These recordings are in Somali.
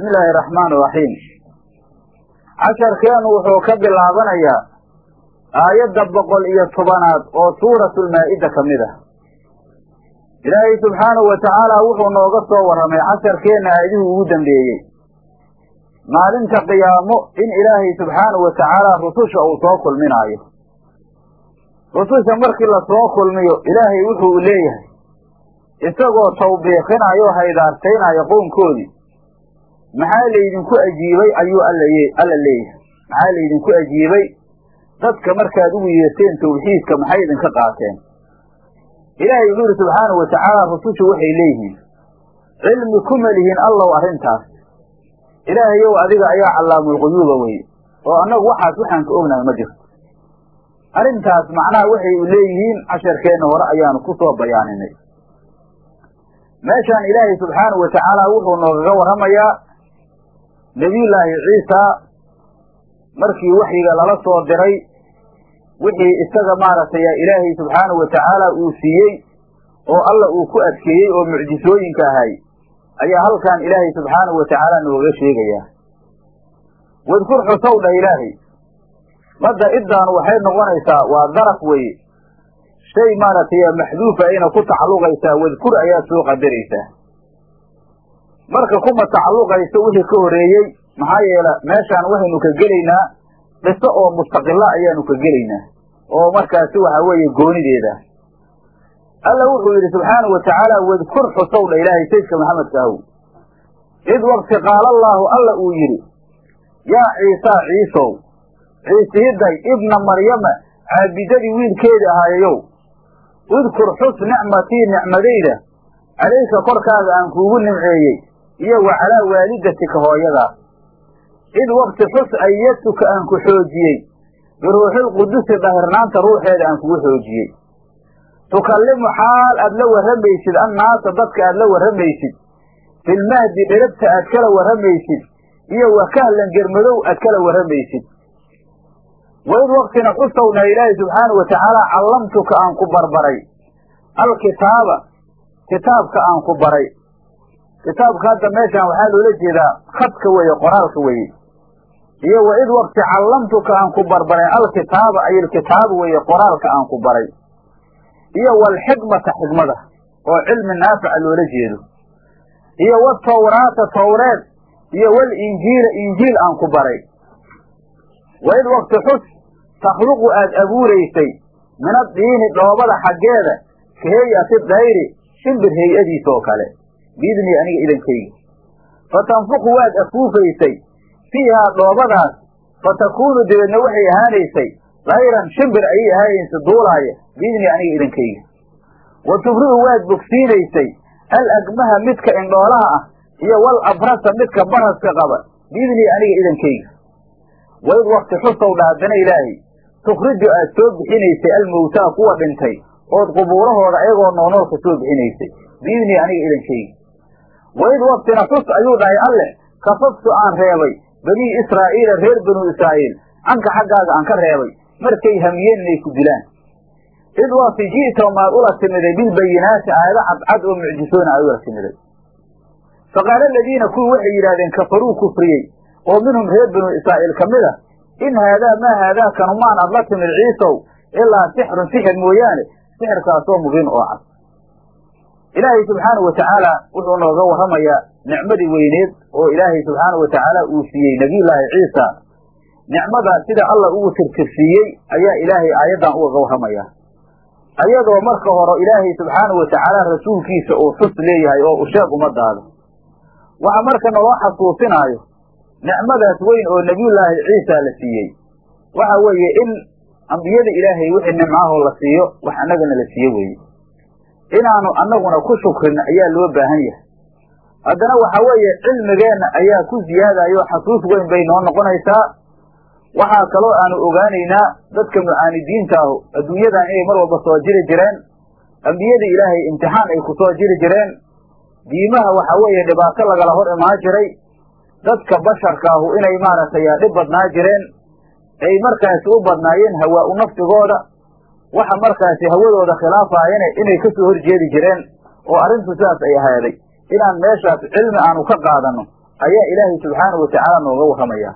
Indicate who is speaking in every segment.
Speaker 1: bismi illaahi araxmaan iraxiim casharkeenu wuxuu ka bilaabanayaa aayadda boqol iyo tobanaad oo suuratulmaa-ida ka mid ah. Ilaahay subxaanahu wa tacaala wuxuu nooga soo warramay casharkeenna aayadihii ugu dambeeyey. Maalinta qiyaamo in ilaahay subxaanahu wa tacaala rususha uu soo kulminaayo. Rususha markii la soo kulmiyo ilaahay wuxuu leeyahay isagoo tawbiiqinayo haydaartaynayo qownkoodii maxaa laydinku ajiibay? Ayuu alla leeyahay. Maxaa laydinku ajiibay? Dadka markaad ugu yeerteen tawxiidka maxay idinka qaateen? Ilaahay wuxuu yidhi subxaanahu wa tacaala rusushu waxay leeyihiin cilmi kuma lihin allow arrintaas. Ilaahayow adiga ayaa callaamulquyuuba weye oo annagu waxaas waxaan ka ognahay ma jirto. Arrintaas macnaha waxay leeyihiin casharkeenna hore ayaanu ku soo bayaaninay meeshaan ilaahay subxaanahu wa tacaala wuxuu noogaga warramayaa nebiyullaahi ciisa markii waxyiga lala soo diray wixii isaga maaragtay ilaahay subxaanahu wa tacaala uu siiyey oo alla uu ku adkeeyey oo mucjisooyinka ahay ayaa halkan ilaahay subxaanahu wa tacaala nooga sheegayaa wadkur xusow dhah ilaahay. Madda iddaanu waxay noqonaysaa waa daraf weye shay maaragtay maxduufa ayna ku tacalluqaysaa wadkur ayaa soo qadaraysaa marka kuma tacalluqayso wixii ka horeeyey maxaa yeele meeshaan waxaynu ka gelaynaa qiso oo mustaqila ayaanu ka gelaynaa oo markaasi waxa weeye goonideeda. Alla wuxuu yidhi subxaanahu wa tacaala wadkur xusow dha ilaahay saydka maxamedka ahow id waqti qaala allaahu alla uu yidhi yaa ciisaa ciisow ciisihiday ibna maryama caabidadii wiilkeedi ahaayayow udkur xus nicmatii nicmadayda calayka korkaaga aan kuugu nimceeyey iyo wa calaa waalidatika hooyadaas id waqti xus ayadtuka aan ku xoojiyey biruuxilqudusi dahirnaanta ruuxeeda aan kugu xoojiyey. Tukallimu xaal aad la warramaysid annaasa dadka aad la warramaysid. Filmahdi dherabta aad kala warramaysid iyo wa kahlan germadow aad kala warramaysid. Waid waqtina xusowna ilaahi subxaanau wa tacaala callamtuka aan ku barbaray. Alkitaaba kitaabka aan ku baray kitaabka hadda meeshaan waxaa loola jeedaa khadka weeye qoraalka weeye. iyo waid waqti callamtuka aan ku barbaray alkitaaba ay ilkitaaba weeye qoraalka aan ku baray. iyo walxikmata xikmada oo cilmi naafica loola jeedo. iyo watawraata tawreed iyo walinjiila injiil aan ku baray. waid waqti xus takhluqu aad abuuraysay min addiini dhoobada xaggeeda ka heyati dayri shimbir hay'adiisa oo kale biidnii aniga idankayga fatanfuqu waad afuufaysay. Fiihaa dhoobadaas fatakuunu dabeedna waxay ahaanaysay. Dayran shimbir ayay ahaanaysa duulaaya biidnii aniga idankayga wa tubri'u waad bogsiinaysay. Al agmaha midka indhoolaha ah iyo wal abrasa midka baraska qaba. Biidnii aniga idankayga waid wakti xusow dha haddana ilaahay. Tukhriju aad soo bixinaysay almowtaa kuwa dhintay. Ood qubuurahooda ayagoo noonool ka soo bixinaysay. Biidnii aniga idankayga waid waktina xus ayuu dhahay alleh kafaftu aan reebay. Banii israa'iila reer banuu israa'iil canka xaggaaga aan ka reebay. Markay hamiyeen inay ku dilaan. Id wakti ji'ta maad ula timiday bilbayinaati aayado cadcad oo mucjisoona aad ula timiday. Faqaala aladiina kuwii waxay yidhahdeen kafaruu kufriyey. Oo minhum reer banuu israa'iil ka mid a in haadaa maa haadaa kanumaan aad la timid ciisow ilaa sixrun sixir mooyaane. Sixirkaasoo mubiin oo cad ilaahay subxaanahu wa tacaala wuxuu nooga warramayaa nicmadii weyneed oo ilaahay subxaanahu wa tacaala uu siiyey nebiyullaahi ciisa. Nicmadaas sida alla ugu tirtirsiiyey ayaa ilaahay aayaddan ugaga warramayaa. Ayadoo marka hore ilaahay subxaanahu wa tacaala rasuulkiisa uu xus leeyahay oo usheeg umadaada waxa marka naloo xasuusinaayo nicmadaas weyn oo nebiyullaahi ciisa la siiyey waxa weeye in ambiyada ilaahay wixii nimcahoo la siiyo wax annagana la siiyo weeye inaanu annaguna ku shukrin ayaa loo baahan yahay. Haddana waxa weeye cilmigeenna ayaa ku siyaadayo xasuus weyn bay noo noqonaysaa. Waxaa kaloo aanu ogaanaynaa dadka mucaanidiinta ahu adduunyadan inay mar walba soo jiri jireen ambiyada ilaahay imtixaan ay ku soo jiri jireen. Diimaha waxa weeye dhibaato lagala hor imaan jiray. Dadka basharka ahu inay maaragtay dhib badnaa jireen. Ay markaasi u badnaayeen hawaa u nafsigooda waxa markaasi hawadooda khilaafaayana inay ka soo horjeedi jireen oo arrintu sidaas ay ahaaday inaan meeshaas cilmi aanu ka qaadanno ayaa ilaahay subxaanahu watacaala nooga warramaya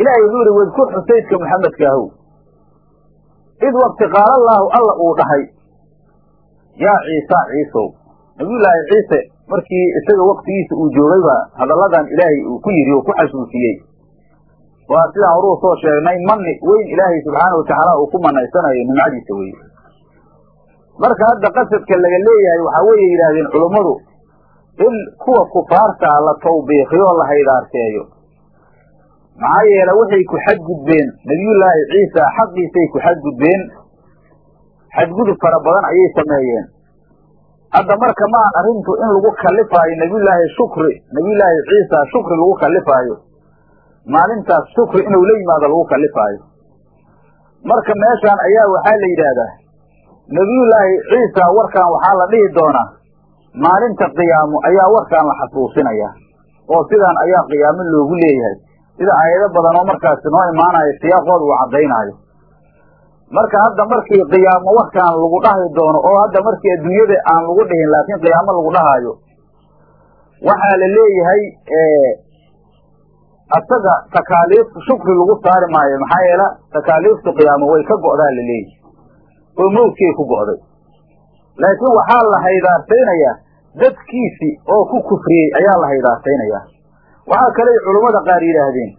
Speaker 1: ilaahay wuxuu yihi wadkur xusaydka maxamedka ahow. Id wakti qaala allaahu alla uu dhahay yaa ciisa ciisow. Nabiyullaahi ciise markii isaga waktigiisa uu joogay baa hadalladan ilaahay uu ku yidhi oo ku xasuusiyey waa sidaan horuu soo sheegnay mani weyn ilaahay subxaana watacaala uu ku manaysanayo nimcadiisa weye marka hadda qasadka laga leeyahay waxaa weeye yidhaahdeen culummadu in kuwa kufaartaa la tawbiiqiyo la haydaarteeyo. Maxaa yeele waxay ku xadgudbeen nebiyullaahi ciisa xaqiisay ku xadgudbeen. Xadgudub fara badan ayay sameeyeen. Hadda marka maan arrintu in lagu kalifaayo nebiyullaahi shukri nebiyullaahi ciisa shukri lagu kalifaayo maalintaas shukri inuu la yimaado lagu kalifaayo. Marka meeshaan ayaa waxaa la yidhaahdaa nebiyullaahi ciisa warkaan waxaa la dhihi doonaa maalinta qiyaamo ayaa warkaan la xasuusinayaa oo sidaan ayaa qiyaamo loogu leeyahay. Sida aayado badan oo markaasi noo imaanayo siyaaqooda uu caddaynaayo. Marka hadda markii qiyaamo warkaan lagu dhahi doono oo hadda markii adduunyada aan lagu dhihin laakiin qiyaamo lagu dhahaayo waxaa la leeyahay asaga takaaliif shukri lagu saari maayo maxaa yeele takaaliiftu qiyaamo way ka go'daa la leeyahy oo mawdkay ku go'day. Laakiin waxaa la haydaartaynayaa dadkiisii oo ku kufriyey ayaa la haydaartaynayaa. Waxaa kaley culummada qaar yidhaahdeen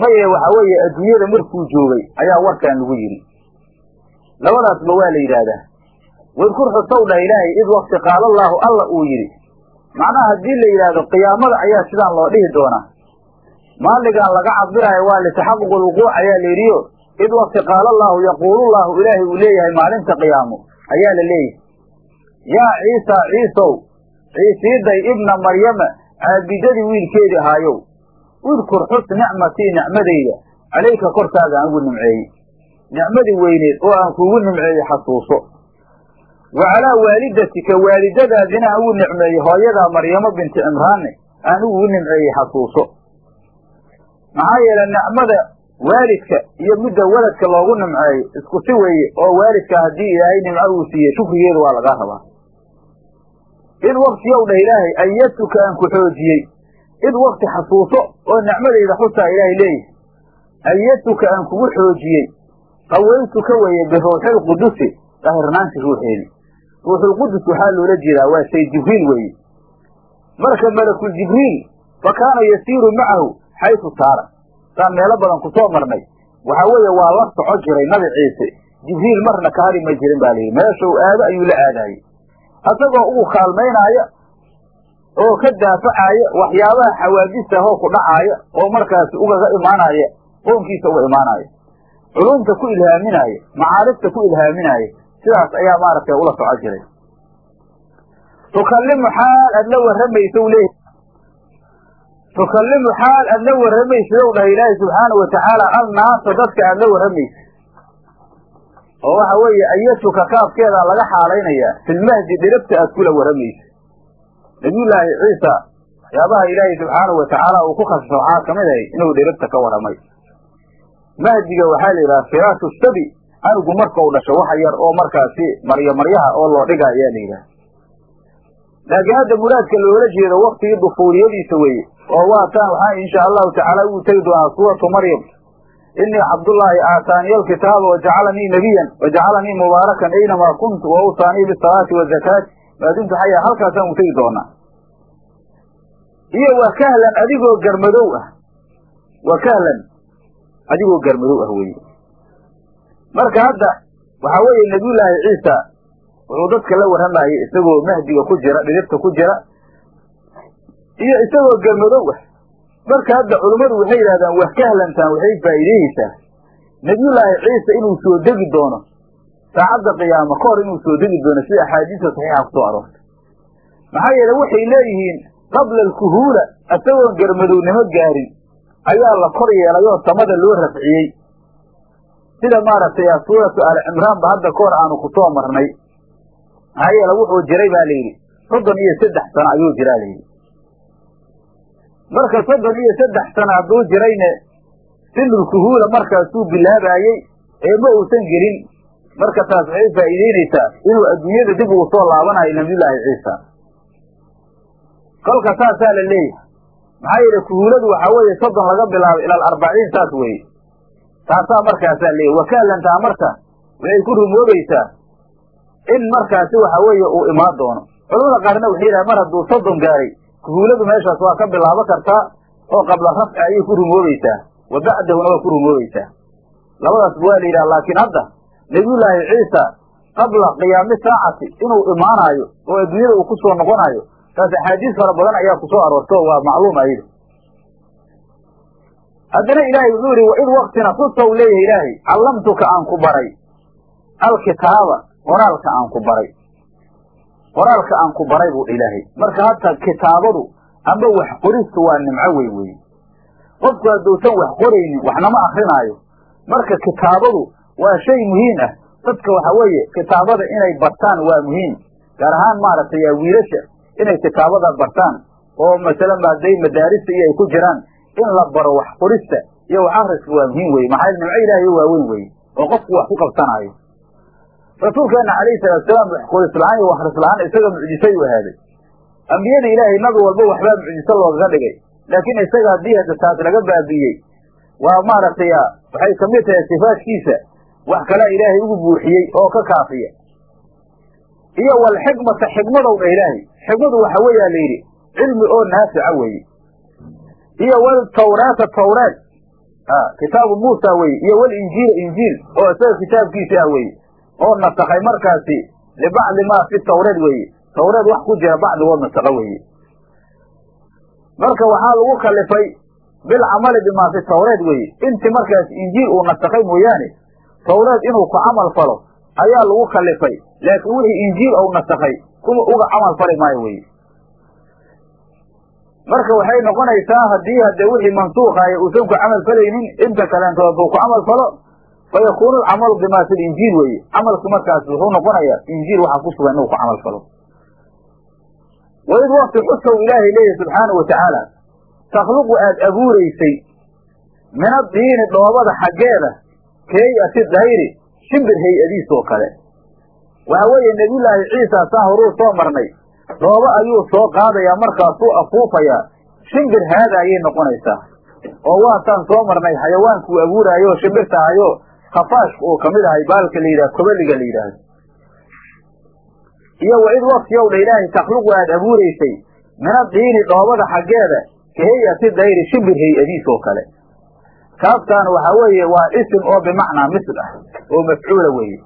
Speaker 1: maye waxa weeye adduunyada markuu joogay ayaa warkaan lagu yidhi. Labadaasba waa la yidhaahdaa. Wadkur xusow dhah ilaahay id wakti qaala allaahu alla uu yidhi. Macnaha haddii la yidhaahdo qiyaamada ayaa sidaan loo dhihi doonaa maaligaan laga cabiraayo waa litaxaquq lwuquuc ayaa la yidhiyo id wakti qaala allaahu yaquulullaahu ilaahay uu leeyahay maalinta qiyaamo ayaa la leeyahay. Yaa ciisa ciisow ciisiiday ibna maryama caabidadii wiilkeedii ahaayow udkur xus nicmatii nicmadayda calayka korkaaga aan ugu nimceeyey. Nicmadii weyneed oo aan kuugu nimceeyey xasuuso. Wa calaa waalidatika waalidadaadina aan ugu nicmeeyey hooyadaa maryamo binti cimraanne aan ugu nimceeyey xasuuso maxaa yeele nicmada waalidka iyo midda waladka loogu nimceeyo isku si weeye oo waalidka haddii ilaahay nimco uu siiyey shukrigeedu waa lagaa rabaa. Id waktiyow dhah ilaahay ayatuka aan ku xoojiyey. Id wakti xasuuso oo nicmadayda xusaa ilaahay leeyahay. Ayatuka aan kugu xoojiyey. Qawaytuka weeye biruuxilqudusi dahirnaanta ruuxeedi ruuxulqudus waxaa loola jeedaa waa say jibriil weeye. Marka malakul jibriil fa kaana yasiiru macahu xaysu saara. Saan meelo badan ku soo marnay. Waxaa weeye waa la soco jiray nabi ciise. Jibriil marna ka hari ma jirin baa layidhi meeshuu aado ayuu la aadaayey asagoo ugu kaalmaynaaya oo ka daafacaaya waxyaabaha xawaadista ahoo ku dhacaaya oo markaasi ugaga imaanaya qoonkiisa uga imaanaya culumta ku ilhaaminaaya macaarifta ku ilhaaminaaya sidaas ayaa maaragtay ula soco jiray. Tukallimu xaal aad la warramaysa u leeyahy tukallimu xaal aad la warramaysid ow dhahay ilaahi subxaana wa tacaala alnaasa dadka aad la warramaysid. oo waxa weeye ayatuka kaafkeedaa laga xaalaynayaa filmahdi dhirabta aad kula warramaysid. nabiyullaahi ciisa waxyaabaha ilaahay subxaanahu wa tacaala uu ku khasisa waxaa ka mid ahay inuu dhirabta ka warramay mahdiga waxaa la yidhaha firaashu sabi anigu marka u dhasho waxa yar oo markaasi maryo maryaha oo loo dhiga ayaa la yidhaha laakiin hadda muraadka loola jeedo waktigii dufuuriyadiisa weeye oo waataan waxaan insha allahu tacaala ugu tegi doonaa suuratu maryam. Inii cabdullaahi aataaniya alkitaaba wajacalanii nebiyan wajacalanii mubaarakan aynamaa kuntu wa awsaanii bisalaati wazakaati maadumtu xaya halkaasaan u tegi doonaa. Iyo wa kahlan adigoo garmadow ah. Wa kahlan adigoo garmadow ah weye marka hadda waxaa weeye nabiyullaahi ciisa wuxuu dadka la warramayey isagoo mahdiga ku jira dhidibta ku jira iyo isagoo garmadow ah marka hadda culummadu waxay yidhahdaan wax kahlantaan waxay faa'iideyeysaa nebiyullaahi ciisa inuu soo degi doono saacadda qiyaamo ka hor inuu soo degi doono sida axaadiista saxiixa ku soo aroortay maxaa yeele waxay leeyihiin qabla alkuhuula isagoon garmadownimo gaarin ayaa la kor yeelay oo samada loo rafciyey. Sida maaragtay suuratu aali cimraanba hadda ka hor aanu ku soo marnay. Maxaa yeele wuxuu jiray baa layidhi soddon iyo saddex sano ayuu jiraa layidhi marka soddon iyo saddex sano hadduu jirayne sinulkuhuula markaasuu bilaabaayey ee ma uusan gelin. Marka taas waxay faa'iideynaysaa inuu adduunyada dib ugu soo laabanayo nabiyullaahi ciisa. Kolka saasaa la leeyahay. Maxaa yeele kuhuuladu waxaa weeye soddon laga bilaabo ila alarbaciin saas weeye. Taasaa markaasaa leeyahy wakaalantaa marka waxay ku rumoobaysaa in markaasi waxa weeye uu imaan doono. Culamada qaarna waxay yidhaha mar hadduu soddon gaaray kuhuuladu meeshaas waa ka bilaabo kartaa oo qabla rafci ayay ku rumoobaysaa wa bacdahuna waa ku rumoobaysaa labadaas waa la yidhaha laakiin hadda nabiyullaahi ciisa qabla qiyaami saacati inuu imaanaayo oo adduunyada uu ku soo noqonaayo taas axaadiis fara badan ayaa ku soo aroorta oo waa macluum ayada haddana ilaahay wuxuu yihi waid waktina xusa u leeyahay ilaahay callamtuka aan ku baray alkitaaba qoraalka aan ku baray qoraalka aan ku baray buu ilaahay. Marka hata kitaabadu amba wax qoristu waa nimco wey weye qofku hadduusan wax qoraynin waxnama akrinaayo marka kitaabadu waa shay muhiim ah. Dadka waxa weeye kitaabada inay bartaan waa muhiim. Gaar ahaan maaragtay wiilasha inay kitaabada bartaan. Oo masalan hadday madaarista iyo ay ku jiraan in la baro wax qorista iyo wax akriska waa muhiim weye maxaa nimco ilaahay waaweyn weye oo qofku wax ku qabsanaayo rasuulkeena calayhi salaatusalaam wax qoris la'aan iyo waxris la'aan isaga mucjisay u ahaaday. Ambiyada ilaahay nabi walba waxbaa mucjiso loogaga dhigay. Laakiin isaga haddii hadda taas laga baabi'iyey waa maaragtay waxay ka mid tahay sifaadkiisa wax kalea ilaahay ugu buuxiyey oo ka kaafiya. Iyo walxikmata xikmadow dha ilaahay. Xikmadu waxa weeyaa la yidhi cilmi oo naafica weeye. Iyo waltawraata tawraat. Kitaabu muusa weye iyo walinjiila injiil oo isaga kitaabkiisa ah weye oo nasakhay markaasi libacdi maa fi tawreed weeye tawreed wax ku jira bacdigood nasakha weeye marka waxaa lagu kalifay bilcamali bimaa fi tawreed weeye inti markaas injiil uu nasakhay mooyaane tawreed inuu ku camal falo ayaa lagu kalifay. Laakiin wixii injiil ou nasakhay kuma uga camal fali maayo weye marka waxay noqonaysaa haddii hade wixii mansuukaaya uusan ku camal falaynin inta kaleentood buu ku camal falo fayakuunu alcamalu bima fi linjiil weeye camalku markaas wuxuu noqonayaa injiil waxaa ku sugan inuu ku camal falo waid wakti xusow ilaahay leeyahy subxaanau watacaala takhluqu aad abuuraysay min adiini dhoobada xaggeeda keeyati dayri shimbir hay'adiis oo kale waxa weeye nebiyullaahi ciisa saan horuu soo marnay dhoobo ayuu soo qaadayaa markaasuu afuufayaa shimbir haada ayay noqonaysaa oo waataan soo marnay xayawaankuu abuuraayo shimbirta ahayo khafaashka uu ka mid ahay baalka la yidhaha kobaliga la yidhaahdo. Iyo waid waktiyow dha ilaahay takhluqu aad abuuraysay min adiini dhoobada xaggeeda ka hay'ati dayri shimbir hay'adiis oo kale. Kaaftaan waxaa weeye waa isim oo bimacnaa misl ah oo mafcuula weeye.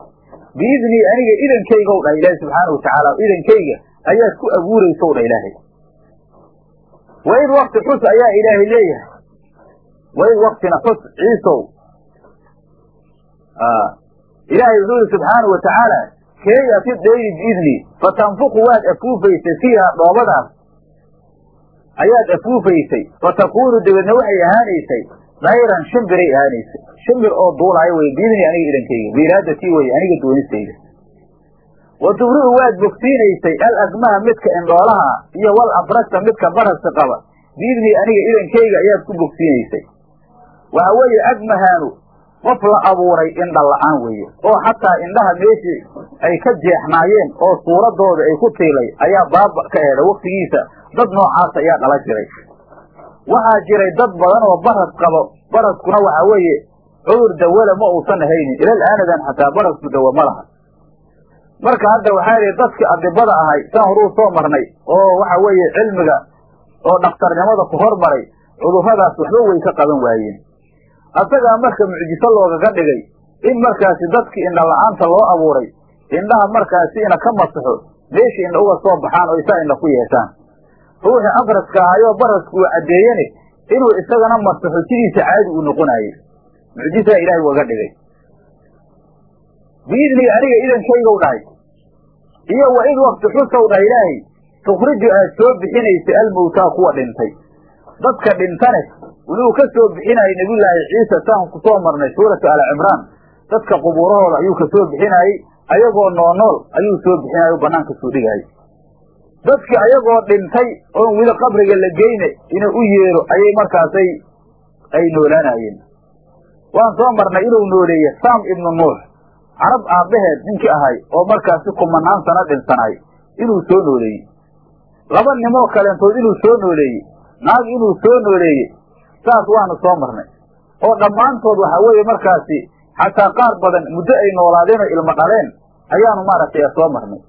Speaker 1: Biidnii aniga idankaygow dhah ilaahay subxaana watacaala idankayga ayaad ku abuuraysow dha ilaahay. Waid wakti xus ayaa ilaahay leeyahay. Waid waktina xus ciisow ilaahay wuxuu yihi subxaana wa tacaala keeyati dayri biidni fatanfuqu waad afuufaysay fiiha dhoobadaas ayaad afuufaysay fatakuunu dabeedna waxay ahaanaysay dayran shimbiray ahaanaysay shimbir oo duulaayo wey biidni aniga idankayga biiraadatii wey aniga doonistayda wa tubri'u waad bogsiinaysay al akmaha midka indhoolaha iyo wal abrasta midka baraska qaba biidni aniga idankayga ayaad ku bogsiinaysay waxa weeye agmahaanu qof la abuuray indha la'aan weeye oo xataa indhaha meeshii ay ka jeexnaayeen oo suuradooda ay ku tiilay ayaa baaba ka eeda waktigiisa dad noocaas ayaa dhala jiray. Waxaa jiray dad badan oo baras qabo baraskuna waxa weeye cudur dawala ma uusan ahaynin. Ilal aanadan xataa barasku dawa ma laha. Marka hadda waxaa lihi dadkii adibada ahay saan horuu soo marnay oo waxa weeye cilmiga oo dhakhtarnimada ku hormaray cudurradaas waxba way ka qaban waayeen asagaa marka mucjiso loogaga dhigay in markaasi dadkii indha la'aanta loo abuuray indhaha markaasi ina ka masaxo meeshii indha uga soo baxaan oo isaa indha ku yeeshaan. Ruuxii abraska ahayoo barasku uu caddeeyene inuu isagana masaxo sidiisa caadi uu noqonaayey. Mucjisaa ilaahay ugaga dhigay. Biidnii aniga idankaygow dhahay iyo wa id wakti xusow dhah ilaahay tukhriju aad soo bixinaysay almowtaa kuwa dhintay. Dadka dhintane wuxuu ka soo bixinayay nebiyullaahi ciisa saan ku soo marnay suuratu alcimraan dadka qubuurahooda ayuu ka soo bixinayey ayagoo noonool ayuu soo bixinayay o banaanka soo dhigayay. Dadkii ayagoo dhintay oon weli qabriga la geyne inuu u yeero ayay markaasay ay noolaanayeen. Waan soo marnay inuu nooleeye sam ibnu nuux carab aabbaheed ninkii ahay oo markaasi kumanaan sano dhinsanay inuu soo nooleeyey. Laba nimoo kaleentood inuu soo nooleeyey naag inuu soo nooleeyey saas waanu soo marnay. oo dhammaantood waxa weeye markaasi xataa qaar badan muddo ay noolaadeen oo ilmo dhaleen ayaanu maaragtay soo marnay.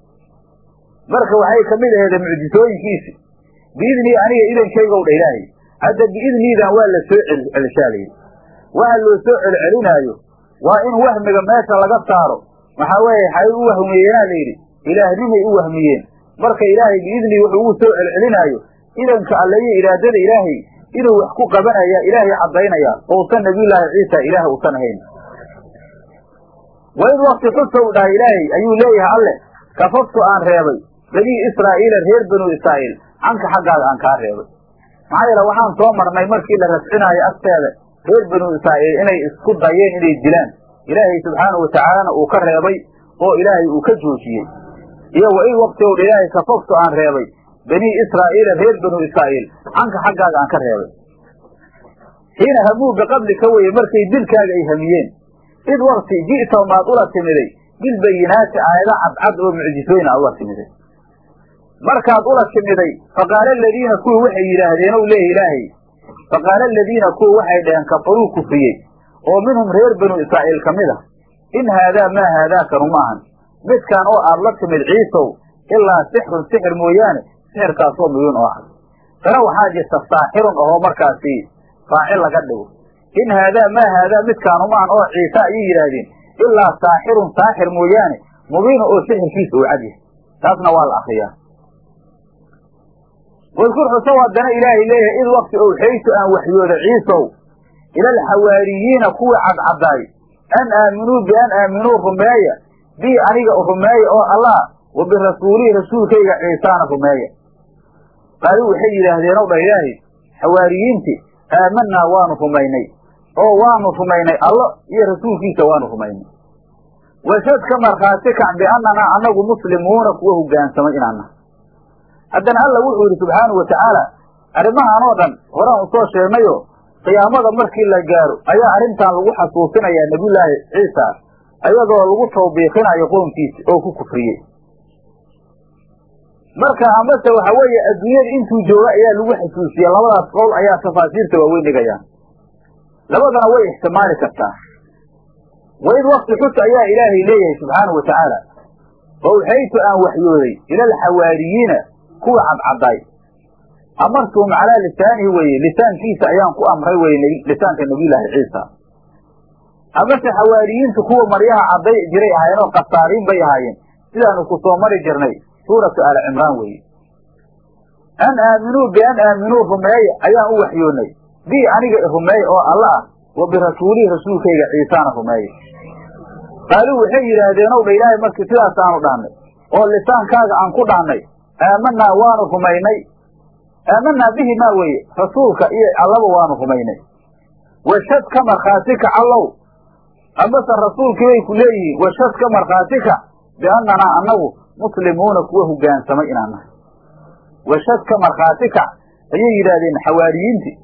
Speaker 1: Marka waxay ka mid aheede mucjisooyinkiisi biidnii aniga idankaygow dha ilaahay hadda biidniidan waa la soo celcelshaalaye waxa loo soo celcelinaayo waa in wahmiga meesha laga saaro. Waxaa weeye waxay u wahmiyeenaa layidhi ilaahnimay u wahmiyeen. Marka ilaahay biidnii wuxuu ugu soo celcelinaayo idanka alleyo iraadada ilaahay inuu wax ku qabanaya ilaahay caddaynaya ousan nabiyullaahi ciisa ilaah uusan ahayn. Waid wakti xusa u dhahay ilaahay ayuu leeyahay alle kafaftu aan reebay. Banii israa'iila reer banuu israa'iil canka xaggaaga aan kaa reebay. Maxaa yeele waxaan soo marnay markii la rafcinaayo agteeda reer banuu israa'iil inay isku dayeen inay dilaan ilaahay subxaanahu watacaalana uu ka reebay oo ilaahay uu ka joojiyey. Iyo waid wakti ow dha ilaahay kafaftu aan reebay banii israa'iila reer banuu israa'iil canka xaggaaga aan ka reebay. Xiina hamuu biqablika weye markay dilkaaga ay hamiyeen. Id wakti ji'ta maad ula timiday. Bilbayinaati aayada cadcad oo mucjisooyin aad ula timiday. Markaad ula timiday faqaala aladiina kuwii waxay yidhaahdeen ow leeya ilaahay. Faqaala aladiina kuwa waxay dhaheen kafaruu kufriyey. Oo minhum reer banuu israa'iil ka mid a in haadaa maa haadaakanu maahan midkaan oo aad la timid ciisow ilaa sixrun sixir mooyaane sixirkaasoo muyuun oo ah. Tana waxaa jirta saaxirun ahoo markaasi faacil laga dhigo. In haadaa maa haadaa midkaanu maahan oo ciise ayay yidhaahdeen ilaa saaxirun saaxir mooyaane mubiina oo sixirkiisa uu cad yahay. Taasna waa la akriyaa wadkur xusow haddana ilaahay leeyahay id wakti owxaytu aan waxyooda ciisow ila alxawaariyiina kuwii cadcadaay an aaminuu bian aaminuu rumeeya bii aniga rumeeya oo allah wa birasuulihi rasuulkayga ciisaana rumeeya qaaluu waxay yidhaahdeen ow dha ilaahay xawaariyiintii aamanaa waanu rumaynay. Oo waanu rumaynay allo iyo rasuulkiisa waanu rumaynay. Washad ka markhaati kac biannanaa annagu muslimuuna kuwa hogaansamay inaan nahay haddana alla wuxuu yidhi subxaanau watacaala arrimahan oo dhan horaan u soo sheegnayo qiyaamada markii la gaaro ayaa arrintan lagu xasuusinayaa nebiyullaahi ciisa ayadoo lagu tawbiiqinayo qoomkiisa oo ku kufriyey marka amase waxa weeye adduunyada intuu jooga ayaa lagu xasuusiye labadaas qowl ayaa tafaasiirta waaweyn dhigayaan labadana way ixtimaali kartaa. Waid wakti xus ayaa ilaahay leeyahay subxaanau wa tacaala. Owxaytu aan waxyooday ila alxawaariyiina kuwa cadcadaay amartuhum calaa lisaanihi weye lisaankiisa ayaan ku amray weye lisaanka nabiyullaahi ciisa. Amase xawaariyiintu kuwa maryaha cadday jiray ahaayeen oo kasaariin bay ahaayeen. Sidaanu ku soo mari jirnay suuratu aali cimraan weeye. An aaminuu bian aaminuu rumeeya ayaan u waxyoonnay bii aniga rumeeya oo alla ah wa birasuulihi rasuulkayga ciisaana rumeeya qaaluu waxay yidhaahdeen ow dha ilaahay markii sidaasaanu dhahnay oo lisaankaaga aan ku dhahnay aamanaa waanu rumaynay aamanaa bihi maa weeye rasuulka iyo allaba waanu rumaynay washad ka markhaati kac allow. Amase rasuulkii bay ku leeyihiin washad ka markhaati kac biannanaa annagu muslimuuna kuwa hogaansamay inaan nahay. Washad ka markhaati kac ayay yidhaahdeen xawaariyiintii.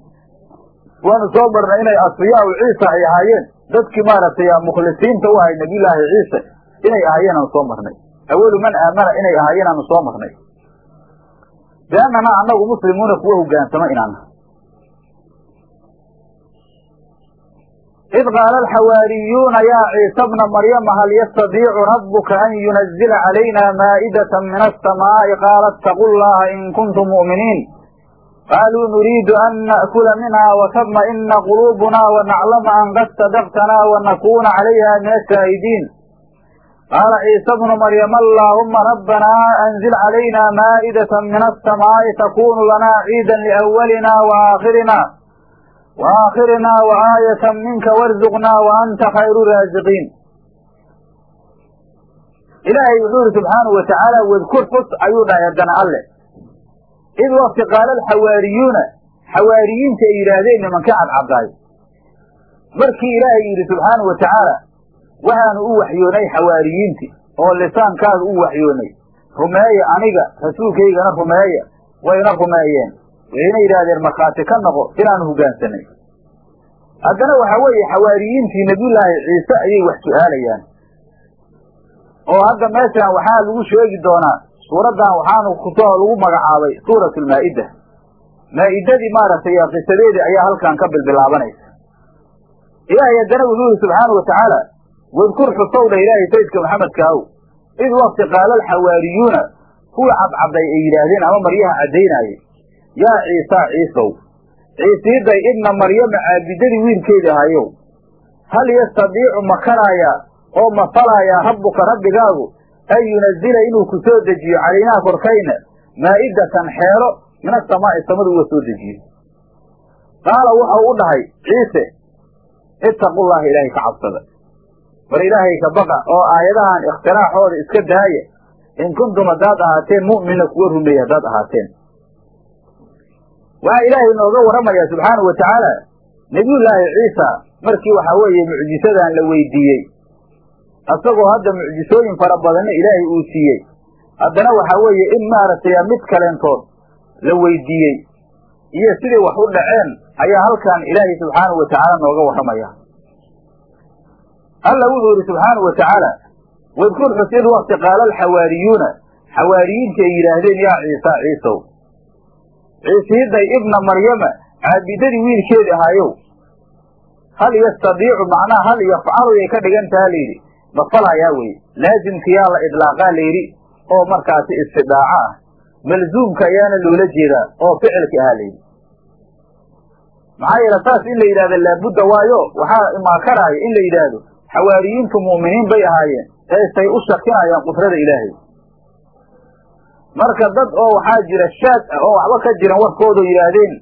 Speaker 1: Waanu soo marnay inay asfiyaau ciisa ay ahaayeen. Dadkii maaragtay mukhlisiinta u ahay nabiyullaahi ciise inay ahaayeen aanu soo marnay. Awalu man aamana inay ahaayeen aanu soo marnay. Biannanaa annagu muslimuuna kuwa hogaansama inaan nahay id qaala alxawaariyuuna yaa ciisa bna maryama hal yastadiicu rabbuka an yunazila calayna maa'idata min asamaa'i qaala attaqu llaha in kuntum mu'miniin qaaluu nuriidu an na'kula minha watadma'ina quluubuna wanaclama an qad sadaqtana wanakuuna calayha min ashaahidiin qaala ciisa bnu maryama allaahuma rabbanaa anzil calayna maa'idata min asamaa'i takunu lana ciidan liawalina waaaakhirina waaaakhirina waaayatan minka warzuqnaa wa anta khayru raaziqiin ilaahay wuxuu yihi subxaanau watacaala wadkur xus ayuu dhahay haddana alle id wakti qaala alxawaariyuuna xawaariyiinta ay yidhaahdeen nimanka cadcadaay markii ilaahay yidhi subxaanau wa tacaala waxaanu u waxyoonay xawaariyiinti oo lisaankaaga u waxyoonay rumeeya aniga rasuulkaygana rumeeya wayna rumeeyeen waxayna yidhaahdeen markhaati ka noqo inaanu hogaansanay. Haddana waxa weeye xawaariyiintii nebiyullaahi ciise ayay wax su'aalayaan. Oo hadda meeshan waxaa lagu sheegi doonaa suuraddan waxaanu ku soo lagu magacaabay suuratu lmaa'ida maa'idadii maaragtay qisadeedii ayaa halkan ka bilbilaabanaysa. Ilaahay haddana wuxuu yihi subxaanau watacaala wadkur xusowdha ilaahay sayidka maxamedkaaw id wakti qaala alxawaariyuuna kuwii cadcadday ay yidhaahdeen ama maryaha caddaynaaye yaa ciisaa ciisow ciisiiday ibna maryama caabidadii wiilkeedi ahayow hal yastadiicu ma karaayaa oo ma falaayaa rabbuka rabbigaagu an yunazila inuu ku soo dejiyo calaynaa korkayna maa'idatan xeelo min asamaa'i samada uga soo dejiyo. Qaala wuxau u dhahay ciise ittaqullaha ilaahay ka cabsada. War ilaahay ka baqa oo aayadahan ikhtiraaxooda iska daaya in kuntum haddaad ahaateen mu'mina kuwa rumeeye haddaad ahaateen waxaa ilaahay nooga warramayaa subxaanau wa tacaala. Nebiyullaahi ciisa markii waxaa weeye mucjisadan la weydiiyey asagoo hadda mucjisooyin fara badanna ilaahay uu siiyey. Haddana waxaa weeye in maaragtay mid kaleentood la weydiiyey iyo siday wax u dhaceen ayaa halkan ilaahay subxaanau wa tacaala nooga warramaya alla wuxuu yidhi subxaanau wa tacaala wadkur xusid wakti qaala alxawaariyuuna. Xawaariyiinta ay yidhaahdeen yaa ciisa ciisow ciisiiday ibna maryama caabidadii wiilkeedi ahaayow. Hal yastadiicu macnaha hal yafcalu yay ka dhigan taha layidhi mafalayaa weye laazimkiyaa la idlaaqaa layidhi oo markaasi istidaaco ah. Malzuumka ayaana loola jeedaa. Oo ficilki ahaa layidhi maxaa yeele saas in la yidhahdo laabudda waayo waxaa imaakaraaya in la yidhaahdo xawaariyiintu mu'miniin bay ahaayeen. Eestay u shakinayaan qudrada ilaahay marka dad oo waxaa jira shaad ah oo waxba ka jiran warkoodu yidhaahdeen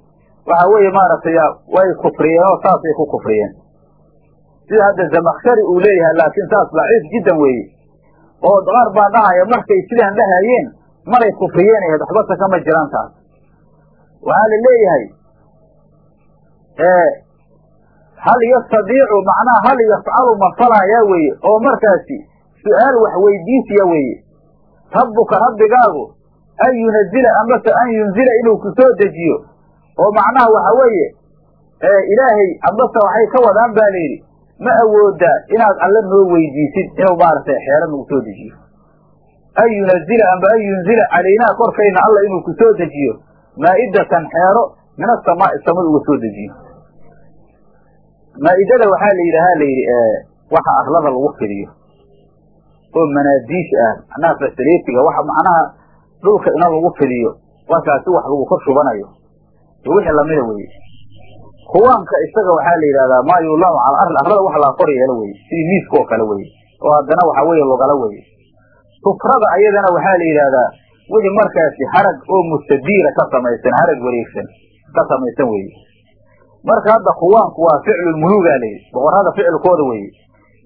Speaker 1: waxa weeye maaragtay way kufriyeen oo saasay ku kufriyeen. Sida hadda zamakshari uu leeyahay laakiin saas daciif jiddan weeye. Oo qaar baa dhahaya markay sidaan dhahayeen maray kufriyeen ahayd waxbase kama jiraan taas. Waxaa la leeyahay hal yastadiicu macnaha hal yafcalu ma falaayaa weeye oo markaasi su'aal wax weydiisiya weeye. Rabbuka rabbigaagu an yunazila amase an yunzila inuu ku soo dejiyo. oo macnaha waxa weeye ilaahay ambase waxay ka wadaan ba layidhi ma awoodaa inaad alle noo weydiisid inuu maaragtay xeelo nagu soo dejiyo. An yunazila amba an yunzila calaynaa korkayna alla inuu ku soo dejiyo maa'idatan xeero min asamaa'i samada uga soo dejiyo. Maa'idada waxaa la yidhaha la yidhi waxa arlada lagu fidiyo oo manaadiish ah macnaha fasilitiga waxa macnaha dhulka ina lagu fidiyo markaasi wax lagu kor shubanayo. Iyo wixii lamida weye kuwaanka isaga waxaa la yidhahdaa maa yuulamu cala arl arlada wax laga kor weye sidii miiska oo kale weye oo haddana waxa weeye logala weye sufrada ayadana waxaa la yidhahdaa wixii markaasi harag oo mustadiira ka samaysan harag wareegsan ka samaysan weye marka hadda kuwaanku waa ficlulmuluugaa layidhi boqorrada ficilkooda weye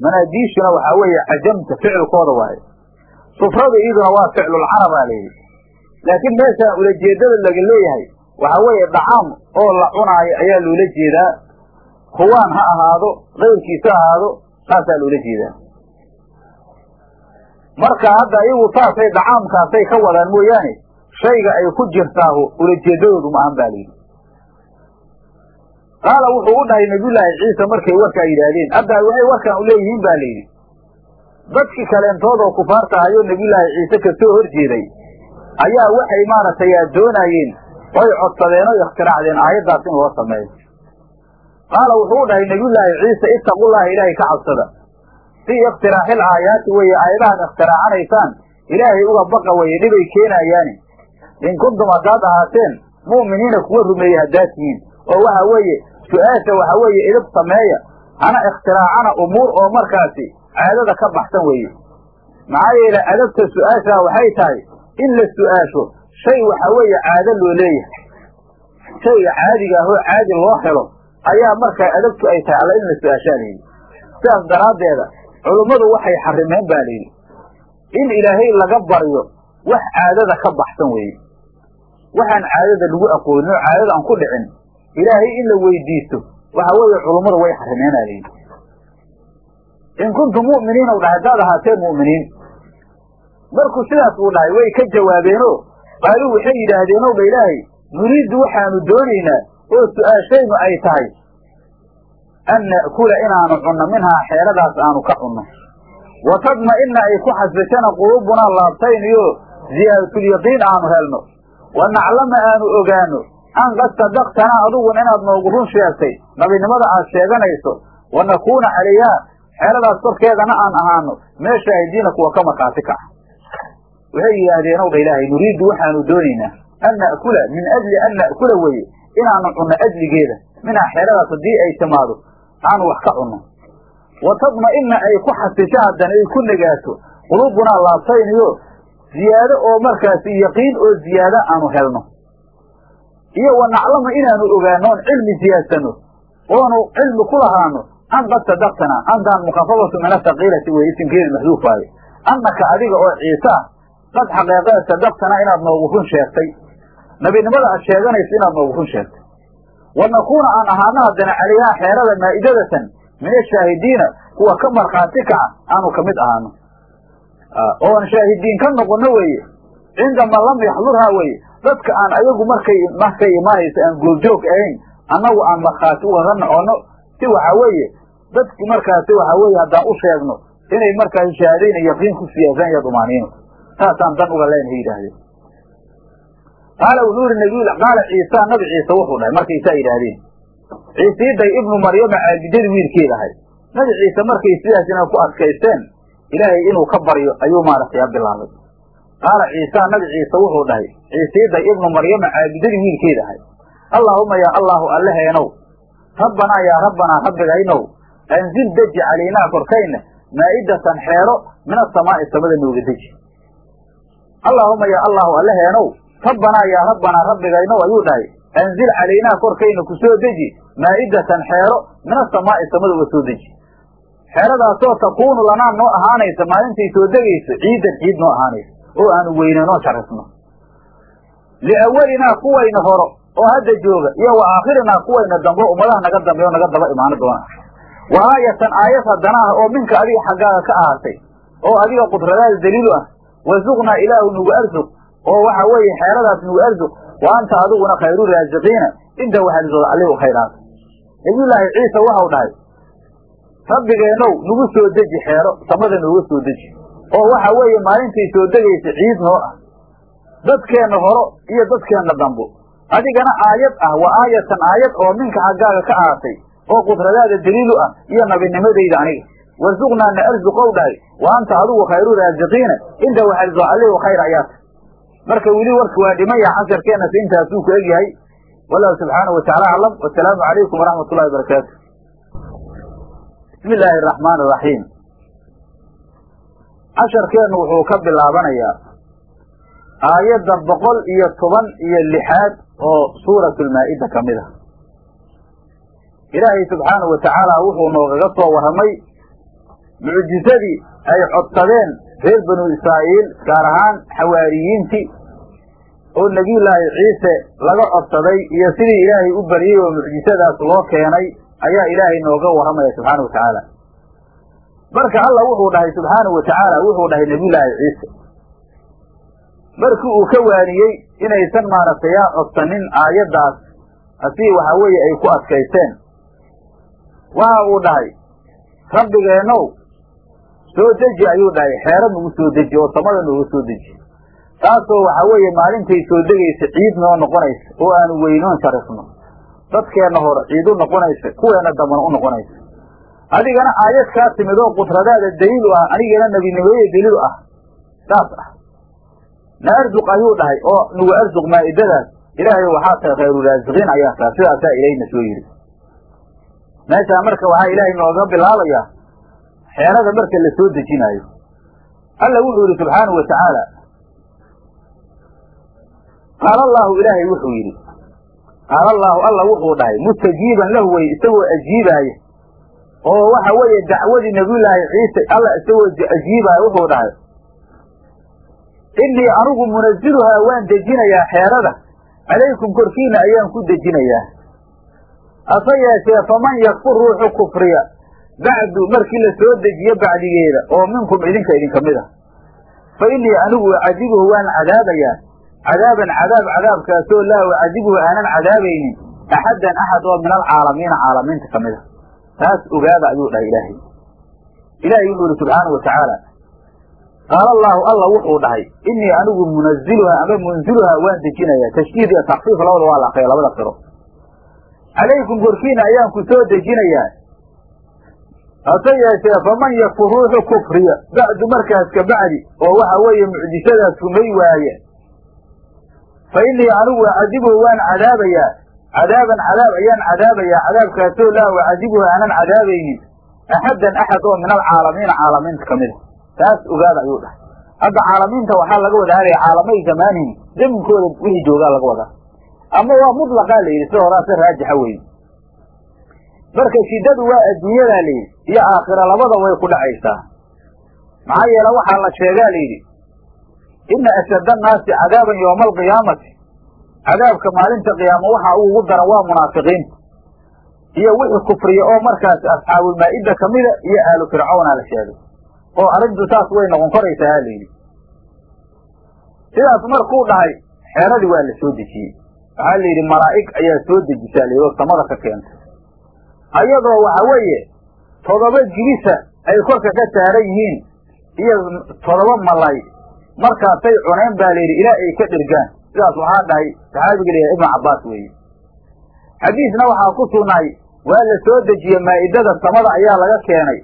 Speaker 1: manaadiishuna waxaa weeye cajamta ficilkooda waaye. Sufrada iyaduna waa ficlulcarabaa layidhi laakiin meeshaan ulajeedada laga leeyahay waxaa weeye dhacaam oo la cunaayo ayaa loola jeedaa. Kuwaan ha ahaado kayrkiisa ha ahaado saasaa loola jeedaa. Marka hadda iyagu saasay dhacaamkaasay ka wadaan mooyaane shayga ay ku jirtaahu ulajeedadoodu ma ahan ba layidhi qaala wuxuu u dhahay nabiyullaahi ciise markay warkaa yidhaahdeen hadda waxay warkaan u leeyihiin? ba layidhi dadkii kaleentoodoo kufaarta ahayoo nabiyullaahi ciise ka soo hor jeeday ayaa waxay maaragtay doonaayeen oy codsadeen oy ikhtiraacdeen aayaddaas in loo sameeyo. Qaala wuxuu u dhahay nabiyullaahi ciise ittaqullaha ilaahay ka cabsada. Fii ikhtiraaxil aayaati weye aayadahan ikhtiraacanaysaan ilaahay uga baqa weye dhibay keenayaani. In kuntum haddaad ahaateen mu'miniina kuwa rumeeye haddaad tihiin. Oo waxa weeye su'aasha waxa weeye idib sameeya hana ikhtiraacana umuur oo markaasi caadada ka baxsan weeye. Maxaa yeele adabta su'aashaa waxay tahay in la su'aasho shay waxa weeye caado loo leeyahay. Shayga caadiga ah oo caadi loo helo ayaa markaa adabtu ay tahay alla in la su'aashaa layidhi sidaas daraaddeeda culummadu waxay xarimeen ba layidhi in ilaahay laga baryo wax caadada ka baxsan weeye. Waxaan caadada lagu aqoonin oo caadada aan ku dhicin. Ilaahay in la weydiisto waxa weeye culummadu way xarimeenaa layidhi in kuntum mu'miniin u dhahay haddaad ahaateen mu'miniin markuu sidaas uu dhahay way ka jawaabeenoo? Qaaluu waxay yidhaahdeen ow dha ilaahay nuriiddu waxaanu doonaynaa oo su'aashaynu ay tahay an na'kula inaanu cunno minhaa xeeladaas aanu ka cunno. Wa tadma'inna ay ku xasbashana quluubunaa laabtayniyo ziyaadatulyaqiin aanu helno. Wa naclama aanu ogaano an qad sadaqtanaa aduguna inaad noogu run sheegtay nabinimada aad sheeganayso wa nakuuna calayhaa xeeladaas korkeedana aan ahaano. Mee shaahidiina kuwa ka markhaati kaca waxay yidhaahdeen dha ilaahay nuriidu waxaanu doonaynaa an na'kula min ajli an na'kula weye inaanu cunno ajligeeda minhaa xeeladaas haddii ay timaado aanu wax ka cunno. Wa tadma'ina ay ku xasisho haddana ay ku negaato qulubunaa laabtayniyo ziyaado oo markaasi yaqiin oo ziyaada aanu helno. Iyo wa naclama inaanu ogaanoon cilmi siyaadsano oonu cilmi ku lahaano an qad sadaqtanaa antaan mukafafatu min asaqiilati wey isimkeedi maxduufaayo annaka adiga oo ciise ah qad xaqeeqee sadaqtanaa inaad noogu run sheegtay. Nabinimada aad sheeganayso inaad noogu run sheegtay. Wa nakuuna aan ahaano haddana calayhaa xeerada maa'idadatan min ashaahidiina kuwa ka markhaati kaca aanu ka mid ahaano. Oon shaahidiin ka noqono weeye cinda man lam yaxdurhaa weeye dadka aan ayagu markay markay imaanayso aan goobjoog ahayn annagu aan markhaati ugaga nocono si waxa weeye dadki markaasi waxa weeye haddaan u sheegno inay markaasi shahaadayna yaqiin ku siyaasaan iyo dumaaniino saasaan dan uga leenahay yidhaahdeen. Qaala wuxuu yihi nabiy qaala ciisa nabi ciise wuxuu dhahay markay saa yidhaahdeen. Ciisiiday ibnu maryama caabidadii wiilkeed ahay. Nabi ciise markay sidaas inay ku adkaysteen ilaahay inuu ka baryo ayuu maaragtay bilaabay. Qaala ciisa nabi ciise wuxuu dhahay ciisiiday ibnu maryama caabidadii wiilkeed ahay. Allaahuma yaa allaahu allaheenow rabbanaa yaa rabbanaa rabbigaynow anzil deji calaynaa korkayna maa'idatan xeero min asamaa'i samada nooga deji allaahuma yaa allaahu allaheenow rabbanaa yaa rabbanaa rabbigaynow ayuu dhahay. Anzil calaynaa korkayna ku soo deji. Maa'idatan xeero min asamaa'i samada uga soo deji. Xeeradaasoo takuunu lanaa noo ahaanaysa maalintay soo degayso ciidan ciid noo ahaanaysa. Oo aanu weynanoo sharifno liawalinaa kuwayna horo oo hadda jooga iyo wa aakhirinaa kuwayna dambo ummadaha naga dambeyo naga daba imaano doona. Wa aayatan aayad haddana ah oo minka adiga xaggaaga ka ahaatay oo adiga qudradaada daliilu ah warsuqnaa ilaahu nugu arsuq oo waxa weeye xeeradaas nugu arsuq wa anta adiguna khayru raasiqiina inta waxaadisooda allihi u khayraata nabiyullaahi ciisa waxau dhahay rabbigeenow nagu soo deji xeero samada nooga soo deji. Oo waxa weeye maalintay soo degaysa ciid noo ah. Dadkeenna horo iyo dadkeenna dambo. Adigana aayad ah waa aayatan aayad oo minka xaggaaga ka ahaatay oo qudradaada daliilu ah iyo nabinimadayda aniga warsuqnaa na arsuqow dhahay wa anta adigu khayru raasiqiina inta waxaadisoo allihi khayr ayaata marka weli warka waa dhimaya casharkeennas intaasuu ku egyahay wallahu subxaanahu watacaala aclam wasalaamu calaykum waraxmat ullahi barakaatu bismi illaahi araxmaan araxiim casharkeennu wuxuu ka bilaabanayaa aayadda boqol iyo toban iyo lixaad oo suuratulmaa'ida ka mid ah ilaahay subxaanahu wa tacaala wuxuu noogaga soo warramay mucjisadii ay codsadeen reer banu israa'iil gaar ahaan xawaariyiintii oo nebiyullaahi ciise laga codsaday iyo sidii ilaahay u baryey oo mucjisadaas loo keenay ayaa ilaahay nooga warramaya subxaanahu wa tacaala. Marka alla wuxuu dhahay subxaanahu wa tacaala wuxuu dhahay nebiyullaahi ciise. Markii uu ka waaniyey inaysan maaragtay yaa codsanin aayaddaas asii waxaa weeye ay ku adkaysteen waxa uu dhahay rabbigeenow soo deji ayuu dhahay xeero nagu soo deji oo samada nooga soo deji. Taasoo waxaa weeye maalintay soo degaysa ciid noo noqonaysa oo aanu weynoon sharifno dadkeenna hore ciid u noqonaysa kuweenna dambana u noqonaysa. Adigana aayad kaa timid oo qudradaada daliilu ah anigana nebinimeeye daliilu ah. Saas ah. Na arsuq ayuu dhahay oo nagu arsuq maa'idadaas ilaahay waxaa tahay khayru raasiqiin ayaa tahay sidaasaa ilaahayna soo yidhi. Meeshaa marka waxaa ilaahay nooga bilaabayaa xeerada marka la soo dejinaayo. Alla wuxuu yidhi subxaanahu wa tacaala. Qaala allaahu ilaahay wuxuu yidhi qaala allaahu alla wuxuu dhahay mustajiiban lahu wey isagoo ajiibaaya oo waxa weeye dacwadii nabiyullaahi ciise alla isagoo ajiibaaya wuxuu dhahay innii anigu munaziluhaa waan dejinayaa xeerada calaykum korkiina ayaan ku dejinayaa. Hase yeeshee faman yakfur ruuxu kufriya bacdu markii la soo dejiyo bacdigeeda oo minkum idinka idinka mid ah. Fa innii anigu ucadibuhu waan cadaabayaa cadaaban cadaab cadaabkaasoo laa ucadibuhu aanan cadaabaynin. Axaddan axad oo min alcaalamiina caalamiinta ka mid a taas ogaada ayuu dhahay ilaahay. Ilaahay wuxuu yihi subxaanau wa tacaala qaala allaahu alla wuxuu dhahay inii anigu munaziluhaa ama munziluhaa waan dejinayaa. Tashdiid iyo takfiif labada waa la akriya labada qiro calaykum korkiina ayaan ku soo dejinayaa hase yeeshee faman yakfur ruuxu kufriya. Bacdu markaas ka bacdi oo waxa weeye mucjisadaas rumay waaya fa innii anigu acadibuhu waan cadaabayaa. Cadaaban cadaab ayaan cadaabayaa. Cadaabkaasoo laa ucadibuhu aanan cadaabaynin. Axaddan axad oo min alcaalamiina caalamiinta ka mid a taas ogaada ayuu dhahay. Hadda caalamiinta waxaa laga wada hadaya caalamay zamaanihim zaminkooda wixii joogaa laga wadaa. Ama waa mutlaqaa la yidhi sida horaase raajixa weeye marka shiddadu waa adduunyadaa la yidhi iyo aakhira labada way ku dhacaysaa. Maxaa yeele waxaa la sheegaa la yidhi ina ashadda annaasi cadaaban yowma alqiyaamati cadaabka maalinta qiyaama waxaa ugu daran waa munaafiqiinta iyo wixii kufriya oo markaasi asxaabulmaa'ida kamida iyo aalu fircawnaa la sheegay. Oo arrintu saas way noqon koraysaa ha la yidhi. Sidaas markuu dhahay xeeradii waa la soo dejiyey. Waxaa la yidhi malaa'ig ayaa soo dejisaa layidhi oo samada ka keentay. Ayadoo waxa weeye todoba jibisa ay korka ka saaran yihiin iyo todoba malay. Markaasay cuneen baa layidhi ilaa ay ka dhirgaan. Sidaas waxaa dhahay saxaabiga la yidhaha ibnu cabbaas weeye xadiisna waxaa ku sugnaay waa la soo dejiye maa'idada samada ayaa laga keenay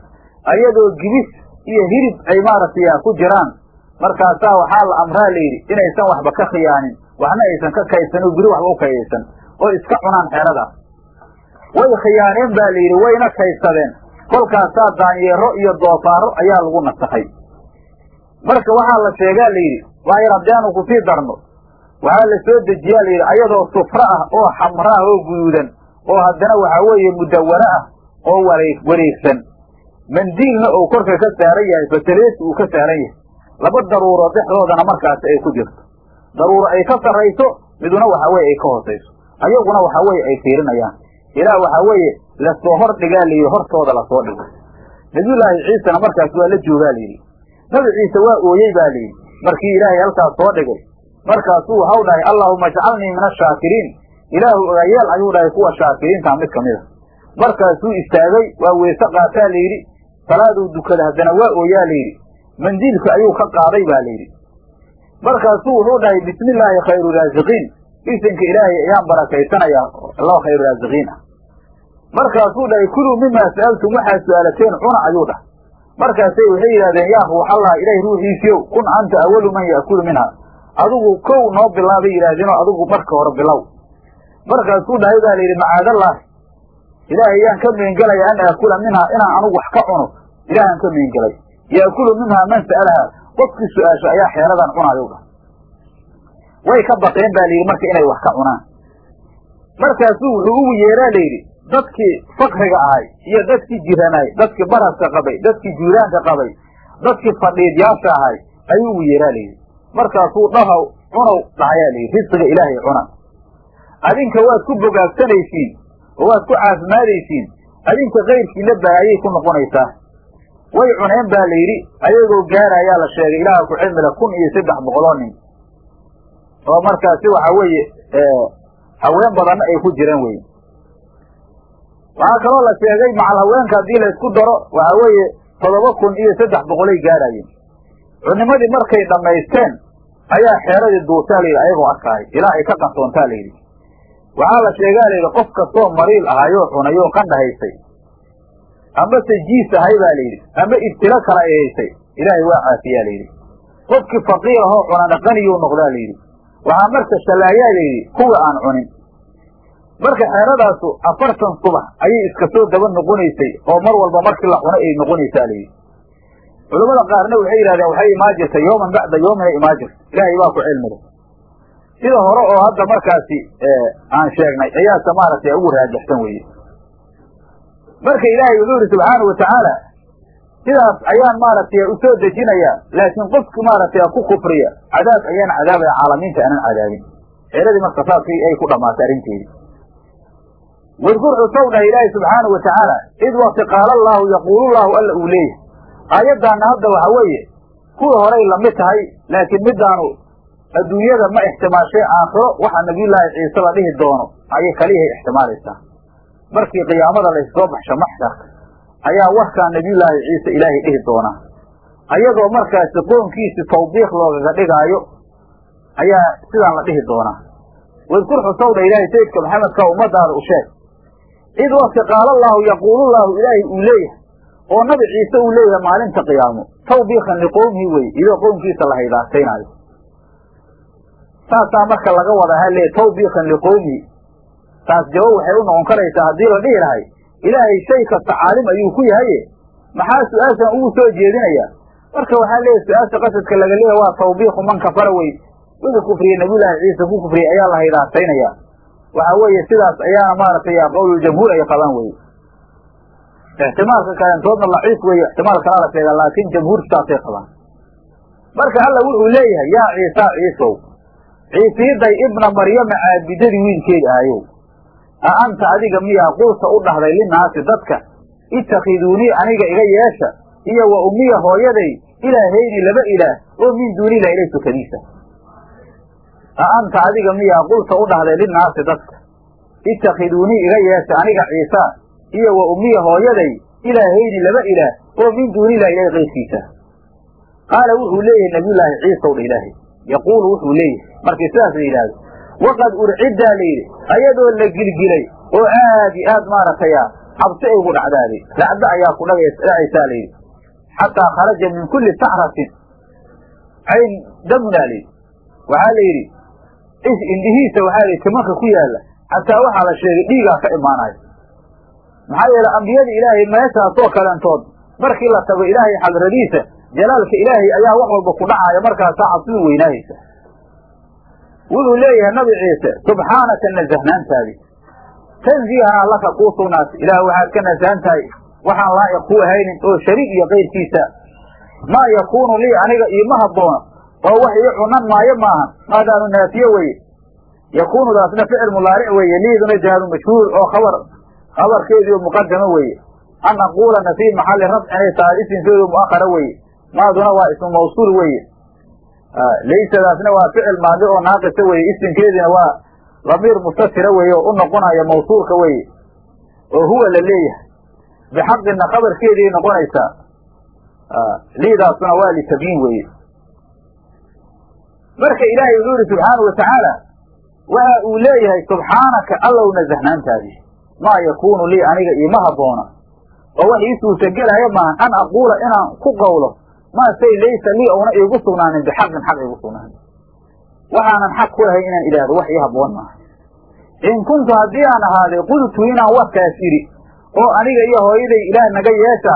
Speaker 1: ayadoo gibis iyo hilib ay maaragtay ku jiraan. Markaasaa waxaa la amraa layidhi inaysan waxba ka khiyaanin waxna aysan ka kaysan oo biri waxba u kayaysan oo iska cunaan xeeradaas way khiyaaneen baa layidhi wayna kaysadeen kolkaasaa daanyeero iyo doofaaro ayaa lagu nasakhay marka waxaa la sheegaa layidhi waayar haddaanu ku sii darno. Waxaa la soo dejiyaa layidhi ayadoo sufro ah oo xamra ah oo guduudan oo haddana waxaa weeye mudawana ah oo waree wareegsan. Mandiilna uu korka ka saaran yahay fataleesi uu ka saaran yahay. Laba daruuro dhexdoodana markaasi ay ku jirto. Daruuro ay ka sarrayso miduna waxaa weeye ay ka hoosayso. Ayaguna waxaa weeye ay fiirinayaan ilaa waxaa weeye la soo hor dhigaa layidhi hortooda la soo dhigo. Nabiyullaahi ciisana markaas waa la joogaa layidhi. Nabi ciise waa ooyey baa layidhi. Markii ilaahay halkaas soo dhigay markaasuu waxau dhahay allaahuma ajcalnii min ashaakiriin ilaahu ogayeel ayuu dhahay kuwa shaakiriinta mid ka mid a markaasuu istaagay waa weyse qaataa layidhi. Salaaduu dukada haddana waa ooyaa layidhi. Mandiilka ayuu ka qaaday ba layidhi. Markaasuu wuxuu dhahay bismi illaahi khayru raasiqiin. Isinka ilaahay ayaan barakaysanayaa loo khayru raasiqiin ah markaasuu dhahay kuluu mimaa sa'altum waxaad su'aalateen cuna ayuu dhahay. Markaasay waxay yidhahdeen yaa ruuxallah ilaah ruuxiisiiow kun anta awalu man ya'kulu minha adigu kow noo bilaabay yidhaahdeenoo adigu marka hore bilow. Markaasuu dhahay baa layidhi macaadallah ilaahay yaan ka meengelayaa an aakula minhaa inaan anugu wax ka cuno. Ilaahaan ka meengelay yaakulu minhaa man sa'alaha qofkii su'aasho ayaa xeeradan cunayo dhahay. Way ka baqeen ba layidhi marka inay wax ka cunaan. Markaasuu wuxuu ugu yeeraa layidhi dadkii fakriga ahay iyo dadkii jiranaay dadkii baraska qabay dadkii juuraanka qabay dadkii fadhiidyaasha ahay ayuu ugu yeeraa layidhi markaasuu dhahow cunow dhahayaa layidhi risqiga ilaahay cuna. Adinka waad ku bogaagsanaysiin oo waad ku caafimaadaysiin adinka kayrkiina baayay ku noqonaysaa. Way cuneen baa la yidhi ayagoo gaarayaa la sheegay ilaaha ku cilmila kun iyo saddex boqoloo nin. Oo markaasi waxa weeye haween badanna ay ku jireen wey waxaa kaloo la sheegay macal haweenka haddii la isku daro waxa weeye toddoba kun iyo saddex boqolay gaarayeen. Cunimadii markay dhammaysteen ayaa xeeradii duurtaa layidhi ayagoo arkaay ilaa ay ka qarsoontaa layidhi waxaa la sheegaa layidhi qof kastoo mariil ahayoo cunayoo qandhahaysay amase jiis ahay baa layidhi ama ibtilo kale ay ilaahay waa caafiyaa layidhi qofkii faqiir ahoo cunana qaniyuu noqdaa layidhi waxaa marka shallaayaa layidhi kuwa aan cunin marka xeeradaasu afartan subax ayay iska soo daba noqonaysay oo mar walba markii la cuno ay noqonaysaa layidhi culamada qaarna waxay yidhahdeen waxay imaan jirtay yooman bacda yoomin ay imaan jirta ilaahay baa ku cilmida sida hore oo hadda markaasi aan sheegnay ayaase maaragtay ugu raajixsan weeye. Marka ilaahay wuxuu yidhi subxaana watacaala sidaas ayaan maaragtay u soo dejinayaa laakiin qofki maaragtay ku kufriya cadaab ayaan cadaabaya caalamiinta aanan cadaabin. Xeeradii marka saasii ay ku dhamaatay arrinteedii wadkur xusow dhah ilaahay subxaana watacaala id wakti qaala allaahu yaquulu llaahu alla uu leeyahay. Aayaddaana hadda waxa weeye kuwii horay la mid tahay laakiin midaanu adduunyada ma ixtimaashay aakhiro waxa nabiyullaahi ciise la dhihi doono. Ayay kaliyahay ixtimaalaysaa. Markii qiyaamada laysoo baxsho maxsharka ayaa warkaa nabiyullaahi ciise ilaahay dhihi doonaa ayadoo markaasi qoonkiisi tawbiiq loogaga dhigaayo ayaa sidaan la dhihi doonaa wadkur xusowdha ilaahay sayidka maxamedka ummadaada u sheeg cid waqti qaalallaahu yaquulullaahu ilaahay uu leeyahay oo nabi ciise uu leeyahay maalinta qiyaamo tawbiikan liqowmihi weye iyadoo qownkiisa la haydaasaynaayo saasaa marka laga wada hale tawbiikan liqowmihi. Taas jawaab waxay u noqon karaysaa haddii la dhihi lahay ilaahay shay kasta caalim ayuu ku yahaye maxaa su'aashan ugu soo jeedinaya? Marka waxaa leeyahy su'aasha qasadka laga leeyahy waa tawbiiqu man kafara wey. Wixii kufriye nabiyullaahi ciise ku kufriyey ayaa la haydaasaynaya waxa weeye sidaas ayaana maaragtay qowluljamhuur ay qabaan weye ixtimaalka kalentoodna laciif weeye ixtimaal kalaa la sheegaa laakiin jamhuur sidaasay qabaan. Marka alla wuxuu leeyahay yaa ciisa ciisow ciisiiday ibna maryama caabidadii wiilkeedi ahayow a anta adiga miyaa qulta u dhahday linaasi dadka? Itakhiduunii aniga iga yeesha iyo wa ummiya hooyaday ilaahayni laba ilaah oo min duunilah ilay sukadiisa a anta adiga miyaa qulta u dhahday linaasi dadka. Itakhiduunii iga yeesha aniga ciisa iyo wa ummiya hooyaday ilaahayni laba ilaah oo min duunilah ilahay qayrkiisa qaala wuxuu leeyahay nabiyullaahi ciisaw dha ilaahay. Yaquulu wuxuu leeyahay markii sidaas la yidhaahdo waqad urciddaa la yidhi ayadoo la gilgilay oo aad iyo aad maaragtay cabsi ay gu dhacdaaday racdo ayaa ku dhacaysaa la yidhi. Xataa kharaja min kulli sacratin cayn damunaa la yidhi. Waxaa la yidhi indhihiisa waxaa timanka ku yaalla. Xataa waxaa la sheegay dhiigaa ka imaanayo maxaa yeele ambiyada ilaahay meeshaasoo kalentood markii la tago ilaahay xadradiisa jalaalka ilaahay ayaa wax walba ku dhacaaya markaasaa cabsidu weynaayeysa wuxuu leeyahay nabi ciise subxaanaka nasahnaantaadi tanziihanaa laka kuu sugnaatay ilaah waxaad ka nasahan tahay waxaan laa'iq ku ahaynin oo shariik iyo kayrkiisa maa yakuunu lii aniga iima habboona oo wax ii cunan maayo maahan. Maadaanu naafiye weye yakuunudaasna ficil mudaaric weeye. Liiduna jaadu mashhuur oo khabar khabarkeediio muqadamo weeye. An aquulana fii maxalli rafcinay tahay isimkeedu mu'akhara weeye. Maaduna waa ismu mawsuul weeye. Laysadaasna waa ficil maadi oo naaqisa weeye. Isimkeediina waa lamiir mustatira weeye oo u noqonaya mawsuulka weeye. Oo huwa la leeyahay. Bixaqina khabarkeediay noqonaysaa liidaasuna waa litabyiin weeye marka ilaahay wuxuu yihi subxaanau watacaala waxa uu leeyahay subxaanaka allow nasahnaantaadii maa yakuunu lii aniga iima habboona oo wax ii suurtagelaya maahan an aquula inaan ku qowlo maa shay laysa lii ouna iigu sugnaanin bixaqin xaq iigu sugnaanin. Waxaanan xaq ku lahayn inaan idhaahdo wax ii habboon maaha in kuntu haddii aan ahaaday qultu inaan warkaas idhi oo aniga iyo hooyaday ilaah naga yeesha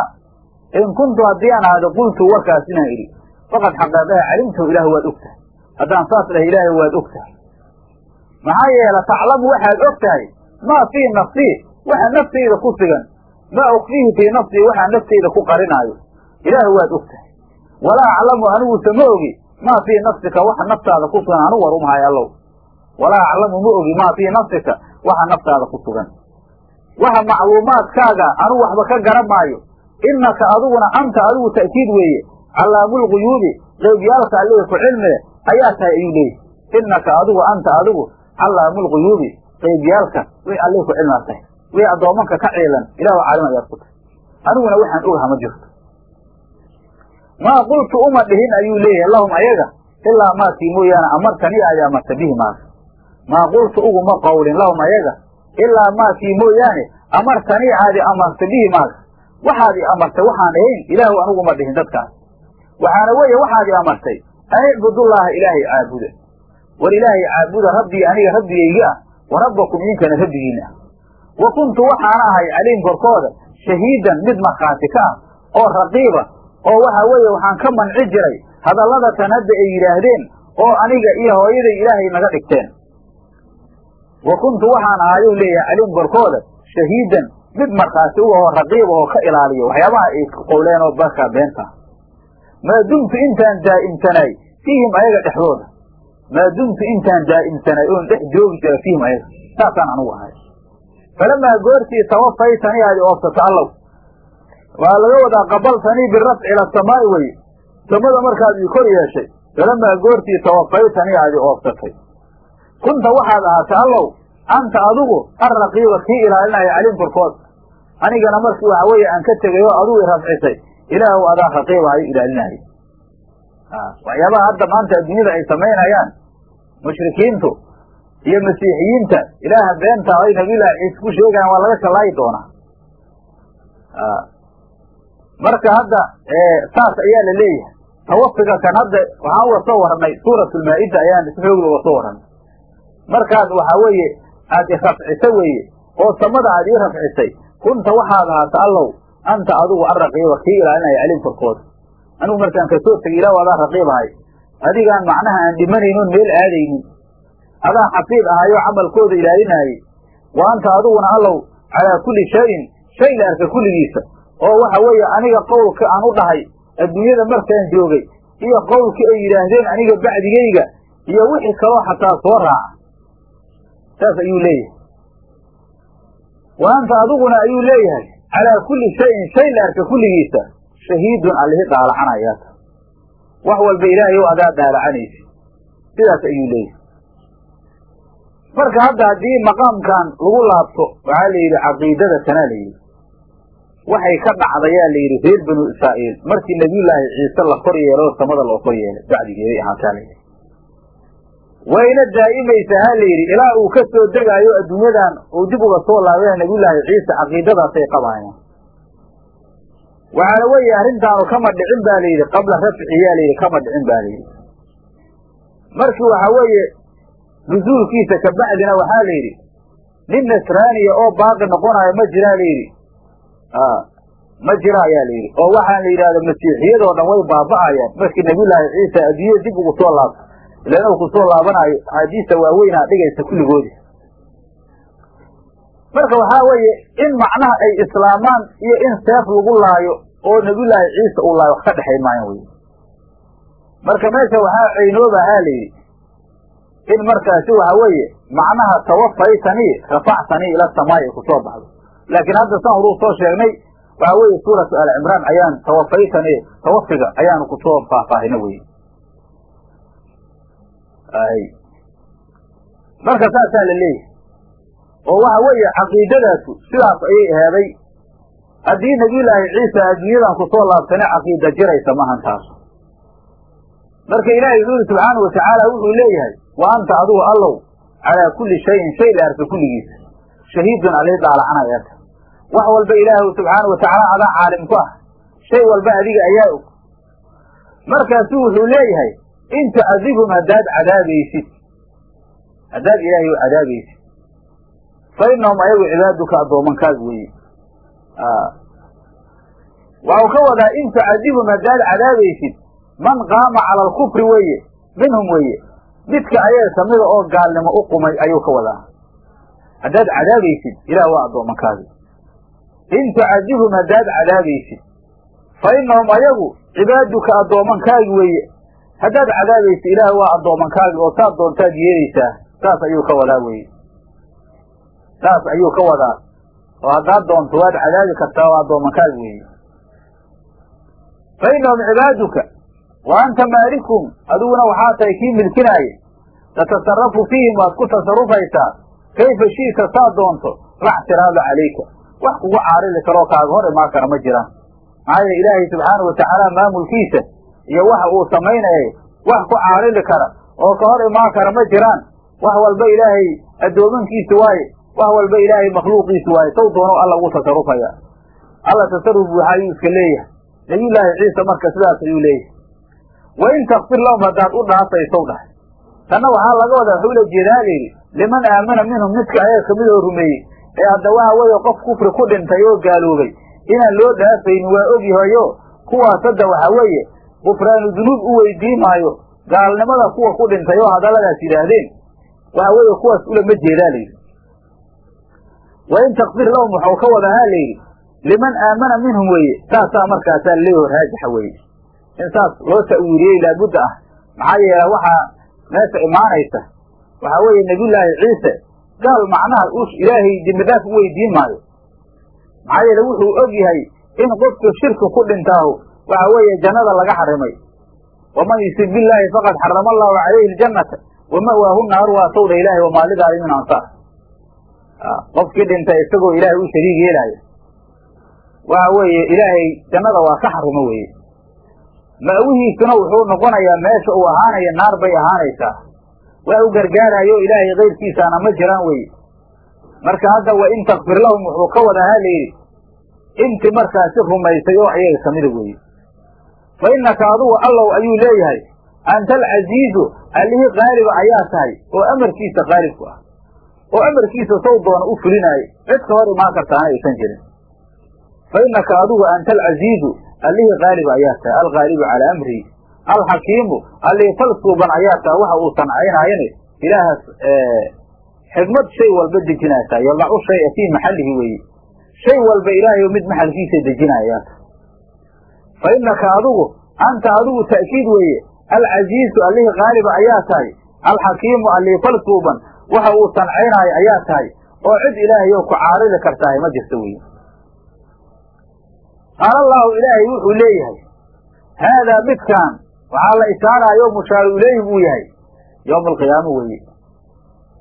Speaker 1: in kuntu haddii aan ahaaday qultu warkaas inaan idhi faqad xaqeeqaha calimtahu ilaah waad og tahay haddaan saas dhahay ilaahay waad og tahay. Maxaa yeele taclamu waxaad og tahay maa fii nafsii waxa naftayda ku sugan. Maa ukfiihi fii nafsii waxaa naftayda ku qarinaayo. Ilaah waad og tahay. Walaa aclamu aniguse ma ogi maa fii nafsika waxa naftaada ku sugan anu war umahay allow. Walaa aclamu ma ogi maa fii nafsika waxa naftaada ku sugan. Waxa macluumaadkaaga anu waxba ka garan maayo. Innaka adiguna anta adigu ta'kiid weeye callaamulguyuubi qeybyaalka allihi ku cilmile ayaa tahay ayuu leeyahy innaka adigu anta adigu callaamulguyuubi qeybyaalka way allihi ku cilmaa tahay way addoomanka ka ciilan ilahu caalim ayaad ku tahay. Aniguna waxaan ogaha ma jirto. Maa qultu uma dhihin ayuu leeyahay. Lahum ayaga ilaa maakii mooyaane amartanii aad amarta bihi maaga maa qultu uguma qowlin lahum ayaga ilaa maakii mooyaane amartanii aadi amarta bihi maaga waxaad i amartay waxaan ahayn ilaahu aniguma dhihin dadkaas waxaana weeye waxaad i amartay an icbudullaaha ilaahay caabuda war ilaahay caabuda rabbii aniga rabbigayga ah wa rabbakum idinkana rabbigiina ah wa kuntu waxaana ahay caliim korkooda shahiidan mid markhaati ka ah oo raqiiba oo waxa weeye waxaan ka manci jiray hadalladatan hadda ay yidhaahdeen oo aniga iyo hooyaday ilaahay naga dhigteen wa kuntu waxaan ahayou leeyahay caliim korkooda shahiidan mid markhaati u ahoo raqiib ahoo ka ilaaliyo waxyaabaha ay qowleen oo barkaa beenta maa dumtu intaan daa'imsanaay fiihim ayaga dhexdooda. Maa dumtu intaan daa'imsanaay oon dhex joogi jira fiihim ayaga. Saasaan anugu ahay. Falamaa goortii tawafaytanii aadi oobsato allow. Waa laga wadaa qabaltanii birafci ila samaa'i weye samada markaad ii kor yeeshay falamaa goortii tawafaytanii aadi oobsatay kunta waxaad ahaatay allow anta adigu arraqiiba kii ilaalinaya caliim korkood anigana markii waxa weeye aan ka tegay oo adigu i rafcisay ilaahu adaa raqiiba ayu ilaalinayay waxyaabaha hadda maanta adduunyada ay samaynayaan mushrikiintu iyo masiixiyiinta ilaaha beenta ay nabiyullaahi ciise ku sheegayaan waa laga shallaayi doonaa. Marka hadda saas ayaa la leeyahay. Tawafiga kan hadda waxaan uga soo warnay suuratulmaa-ida ayaan si xoogla uga soo warnay markaas waxaa weeye aad irafciso weeye oo samada aad ii rafcisay. Kunta waxaad ahaata allow anta adigu arraqiiba kii ilaalinaya calim korkooda. Anigu markaan ka soo tegay ilah adaan raqiib ahay adigaan macnaha aan dhimanaynoon meel aadaynin. Adaan xafiid ahayoo camalkooda ilaalinaayey wa anta adiguna allow calaa kulli shayin shay la arka kulligiisa. Oo waxa weeye aniga qowlka aan u dhahay adduunyada markaan joogay iyo qowlkii ay yidhaahdeen aniga bacdigayga iyo wixii kaloo xataa soo raaca. Saas ayuu leeyahay. Wa anta adiguna ayuu leeyahay calaa kulli shayin shay la arka kulligiisa. Shahiidun allihi daalacanayata wax walba ilaahay o adaa daalacanaysa. Sidaas ayuu leeyahay. Marka hadda haddii maqaamkan lagu laabto waxaa la yidhi caqiidada tanaa la yidhi. Waxay ka dhacdayaa la yidhi reer banu israa'iil. Markii nebiyullaahi ciise la kor yeelo samada loo kor yeelay bacdigeeday ahaataa la yidhi wayna daa'imaysa ha la yidhi ilaa uu ka soo degaayo adduunyadan uu dib uga soo laabaya nebiyullaahi ciise caqiidadaasay qabaayaan waxaana weeye arrintaanu kama dhicin ba la yidhi qabla rafciyaa la yidhi kama dhicin ba la yidhi. Markii waxa weeye nusuulkiisa kabacdina waxaa la yidhi nin nasraaniya oo baaqi noqonayo ma jiraa la yidhi. Ma jira ayaa la yidhi. Oo waxaan la yidhahda masiixiyadoo dhan way baaba'ayaan. Markii nabiyullaahi ciisa adduunyada dib ugu soo laabto ilan uu ku soo laabanayo axaadiista waaweynaa dhigaysa kulligoodi. Marka waxaa weeye in macnaha ay islaamaan iyo in seef lagu laayo oo nabiyullaahi ciisa uu laayo wax ka dhexay maayan wey marka meesha waxaa caynooba ha la yidhi in markaasi waxa weeye macnaha tawafaytanii rafactanii ila samaai ay ku soo baxdo. Laakiin hadda san horuu soo sheegnay waxaa weeye suuratu alcimraan ayaan tawafaytanii tawafiga ayaanu ku soo faahfaahina weye marka saasaa la leeyahay. Oo waxa weeye caqiidadaasu sidaas ayay aheeday haddii nabiyullaahi ciisa adduunyadan ku soo laabtana caqiida jiraysa mahan taas. Marka ilaahay wuxuu yidhi subxaana wa tacaala wuxuu leeyahay wa anta adigu allow calaa kulli shayin shay la arka kulligiisa shahiidun alii daalacanayata wax walba ilaahu subxaana wa tacaala adaa caalim ku ah. Shay walba adiga ayaa og. Markaasuu wuxuu leeyahay in tucadibhum haddaad cadaabaysid. Haddaad ilaahay cadaabaysid. Fa innahum ayagu cibaaduka addoomankaaga weeye. Waxau ka wadaa in tucadibhum haddaad cadaabaysid man qaama cala alkufri weeye minhum weeye. Midka ayaga kamida oo gaalnimo u qumay ayuu ka wadaa. Haddaad cadaabaysid ilaah waa addoomankaagi in tucadibhum haddaad cadaabaysid fa innahum ayagu cibaaduka addoomankaagi weeye haddaad cadaabaysid ilaah waa addoomankaagi oo saad doontaad yeelaysaa saas ayuu ka wadaa weye saas ayuu ka wadaa. Oo haddaad doonto waad cadaabi kartaa waa addoomankaagi weeye. Fa innahum cibaaduka wa anta maalikum adiguna waxaa tahay kii milkinaaye. Tatasarafu fiihim waad ku tasarufaysaa kayfa shi'ta saad doonto la ctiraada calayka. Wax kugu caarili karoo kaaga hor imaan kara ma jiraan. Maxaa yeele ilaahay subxaanau watacaala maamulkiisa iyo waxa uu samaynayay wax ku caarili kara oo ka hor imaan kara ma jiraan. Wax walba ilaahay addoomankiisa waaye wax walba ilaahay makhluuqiisa waaye saw doono alla ugu tasarufaya alla tasaruf buuxa ayuu iska leeyahay. Nabiyullaahi ciisa marka sidaas ayuu leeyahay. Wa in takfir lahum haddaad u dhaafaysow dhahay tanna waxaa laga wadaa wuxuu la layidhi liman aamana minhum midka ayaga ka mid oo rumeeyey ee hadda waxa weeye qof kufri ku dhintay oo gaaloobay inaan loo dhaafaynin waa ogyahayo kuwaas hadda waxa weeye gufraanu dunuub u weydiin maayo gaalnimada kuwa ku dhintay oo hadalladaas yidhaahdeen waxa weeye kuwaas ulama jeedaa layidhi. Wa in takfir lahum waxau ka wadaa ha layidhi liman aamana minhum weeye saasaa markaasaa laleeyaho raajixa weeye. In saas loo ta'wiiliyey laabudda ah maxaa yeele waxaa meesha imaanaysa waxaa weeye nebiyullaahi ciise gaal macnaha ilaahay dembidhaaf u weydiin maayo. Maxaa yeele wuxuu og yahay in qofka shirki ku dhintaahu waxa weeye jannada laga xarimay. Waman yusib billaahi faqad xarama allahu calayhi aljannata. Wama'waahu naaru waa sawdha ilaahi wamaa lidaalimiin ansaar. Qofkii dhintay isagoo ilaahay u shariig yeelaayo. Waxa weeye ilaahay jannada waa ka xarimo weeye. Ma'wihiisuna wuxuu noqonayaa meesha uu ahaanaya naar bay ahaanaysaa. Wax u gargaarayo ilaahay kayrkiisaana ma jiraan weye marka hadda wa in takfir lahum wuxuu ka wada ha layidhi inti markaasi rumaysay oo ayaga kamida weeye fa innaka adugu allow ayuu leeyahay anta alcasiizu allihii qaaliba ayaa tahay oo amarkiisa qaalibku ah. Oo amarkiisa sow doona u fulinaayo cid ka hor imaan kartaana aysan jirin. Fa innaka adugu anta alcasiizu allihii qaaliba ayaa tahay alqaalibu calaa amrihi alxakiimu allihii falsuuban ayaa tahay waxa uu sancaynayane ilaahaas xikmad shay walba dejinaysaa yadacu shaya fii maxallihi weeye. Shay walba ilaahay mid maxalkiisa dejinaya fa innaka adugu anta adigu ta'kiid weeye. Alcasiizu allihii qaaliba ayaa tahay. Alxakiimu allihii falsuuban waxa uu sancaynaayo ayaa tahay. Oo cid ilaahay oo ku caaridi kartahay ma jirto weye qaala allaahu ilaahay wuxuu leeyahay haadaa midkaan waxaa la ishaaraayo mushaaru ileyhi buu yahay. Yowma alqiyaama weeye.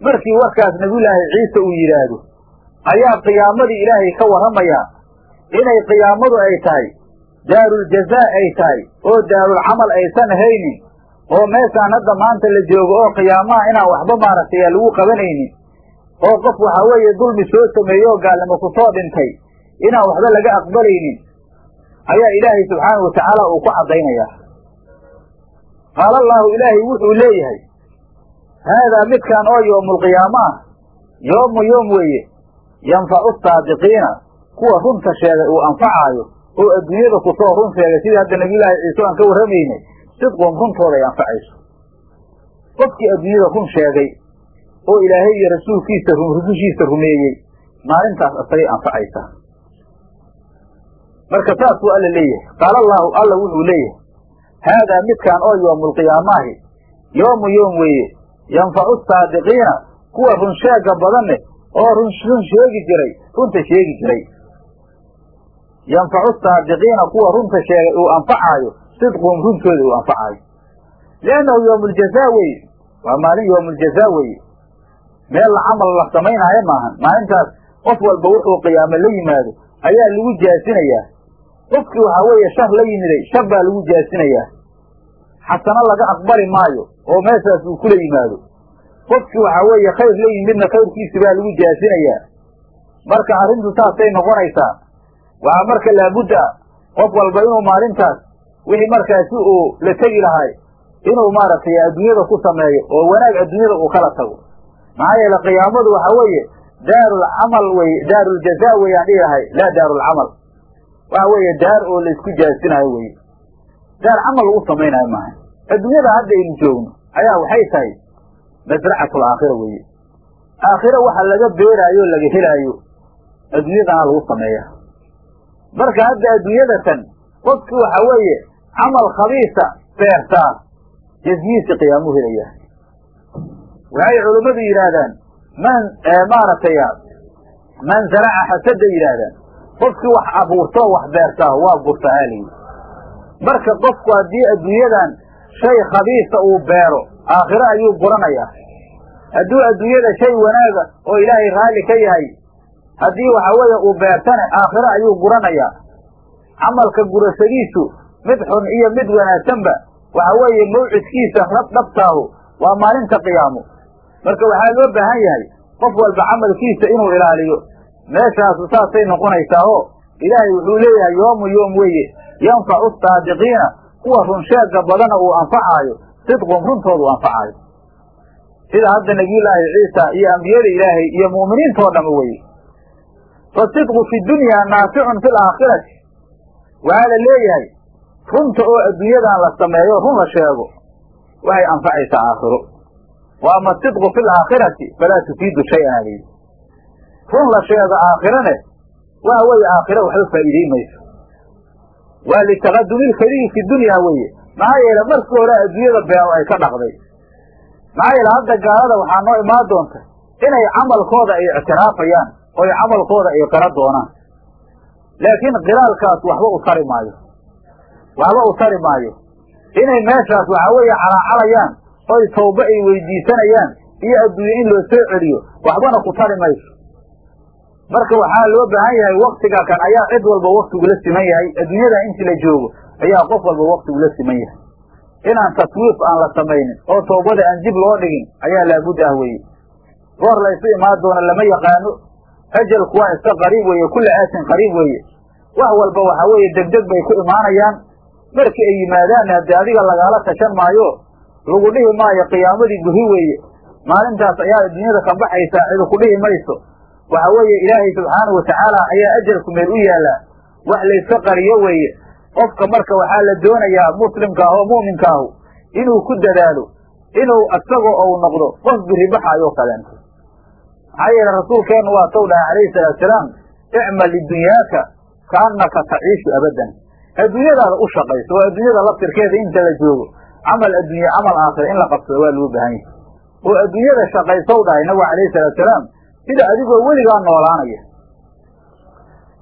Speaker 1: Markii warkaas nabiyulaahi ciise uu yidhaahdo ayaa qiyaamadii ilaahay ka warramayaa inay qiyaamadu ay tahay daaruljazaa ay tahay oo daarulcamal aysan haynin oo meeshaan hadda maanta la joogo oo qiyaamaha inaan waxba maaragtay aa lagu qabanaynin oo qof waxaa weeye dulmi soo sameeyey oo gaalnimo ku soo dhintay inaan waxba laga aqbalaynin ayaa ilaahay subxaanahu watacaala uu ku caddaynayaa. Qaala allaahu ilaahay wuxuu leeyahay haadaa midkaan oo yoomulqiyaama ah yoomu yoom weeye yanfacu saadiqiina kuwa runta sheegay uu anfacaayo oo adduunyada ku soo run sheegay sidii hadda nabiyullaahi ciise aan ka warramaynay sidqun runtooda ay anfacayso qofkii adduunyada run sheegay oo ilaahay iyo rasuulkiisa rusushiisa rumeeyey maalintaas asagay anfacaysaa marka saasuu alla leeyahay. Qaala allaahu alla wuxuu leeyahay haadaa midkaan oo yoomulqiyaamaahi yoomu yoom weeye yanfacu saadiqiina kuwa run sheega badanne oo run sheegi jiray runta sheegi jiray yanfacu saadiqiina kuwa runta sheegay uu anfacaayo sidquhum runtooda uu anfacaayo. Liannahu yowmuljazaa weeye waa maalin yowmuljazaa weeye meel la camal la samaynaayo maahan maalintaas qof walba wuxuu qiyaamo la yimaado ayaa lagu jaasinayaa. Qofkii waxaa weeye shar la yimiday shar baa lagu jaasinayaa. Xasano laga aqbali maayo oo meeshaas uu kula yimaado. Qofkii waxaa weeye khayr la yimidna khayrkiisi baa lagu jaasinayaa. Marka arrintu saasay noqonaysaa waxaa marka laabudda qof walba inuu maalintaas wixii markaasi uu la tegi lahay inuu maaragtay adduunyada ku sameeyo oo wanaag adduunyada uu kala tago. Maxaa yeele qiyaamadu waxaa weeye daarulcamal weye daaruljazaa weyaan dhihi lahay laa daarulcamal waxa weeye daar oo laysku jaasinayo weye daar camal lagu samaynayo maaha. Adduunyada hadda aynu joogno ayaa waxay tahay masracatul aakhira weeye. Aakhira waxa laga beeraayo o laga helaayo adduunyadana lagu sameeya marka hadda adduunyada tan qofkii waxa weeye camal khabiisa beertaa jazyiisi qiyaamuu helaya waxay culummadu yidhaahdaan man maaragtay man zaraca xasada yidhaahdaan qofkii wax abuurtoo wax beertaa waa gurtaaaliyi marka qofku haddii adduunyadan shay khabiisa uu beero aakhiro ayuu guranayaa. Hadduu adduunyada shay wanaaga oo ilaahay raalli ka yahay haddii waxa weeye uu beertane aakhiro ayuu guranayaa. Camalka gurashadiisu mid xun iyo mid wanaagsanba waxa weeye mawcidkiisa rab dhabtaahu waa maalinta qiyaamo marka waxaa loo baahan yahay qof walba camalkiisa inuu ilaaliyo. Meeshaasu saasay noqonaysaa oo ilaahay wuxuu leeyahay yoomu yoom weeye yanfacu saadiqiina kuwa runsheega badana uu anfacaayo sidqum runtooda uu anfacaayo. Sida hadda nebiyullaahi ciisa iyo ambiyada ilaahay iyo mu'miniintoo dhama weye fasidqu fi dunyaa naaficun fi laakhirati waxaa la leeyahay runta oo adduunyadan la sameeyo run la sheego waxay anfacaysaa aakhiro. Wa ama sidqu fi laakhirati falaa tufiidu shay-an alayhi run la sheego aakhirane waxa weeye aakhiro waxba faa'iiday mayso. Waa litaqadumi lkarihi fi dunyaa weeye. Maxaa yeele markii hore adduunyada beero ay ka dhaqday. Maxaa yeele hadda gaalada waxaa noo imaan doonta inay camalkooda ay ictiraafayaan oy camalkooda ay qira doonaan. Laakiin qiraalkaas waxba u tari maayo. Waxba u tari maayo. Inay meeshaas waxaa weeye calaacalayaan oy tawba ay weydiisanayaan iyo adduunye in loo soo celiyo waxbana ku tari mayso. Marka waxaa loo baahan yahay waktiga kan ayaa cid walba waktigula siman yahay adduunyada intii la joogo ayaa qof walba waktigula siman yahay. Inaan taswiif aan la samaynin oo toobada aan dib loo dhigin ayaa laabud ah weeye. Goor la isu imaan doono lama yaqaano ajalku waa iska qariib weeye kulla aatin qariib weeye wax walba waxaa weeye degdeg bay ku imaanayaan markii ay yimaadaanna haddii adiga lagaala tashan maayo lagu dhihi maayo qiyaamadii guhi weeye maalintaas ayaa adduunyada ka baxaysaa cidi ku dhihi mayso waxa weeye ilaahay subxaanahu watacaala ayaa ajarku meel u yaallaa wax layska qariyo weeye qofka marka waxaa la doonayaa muslimka ah oo mu'minka ahu inuu ku dadaalo inuu isagoo ou noqdo qof biribaxaayoo kaleento maxaa yeele rasuulkeennu waa taw dhahay calayhi salaatusalaam icmal lidunyaaka kaannaka taciishu abadan. Adduunyadaada u shaqayso oo adduunyada laftirkeeda inta la joogo. Camal adduunye camal aakhira in la qabsado waa loo baahan yahay. Oo adduunyada shaqaysow dhahay nabigu calayhi salaatusalaam sida adigoo weligaa noolaanaya.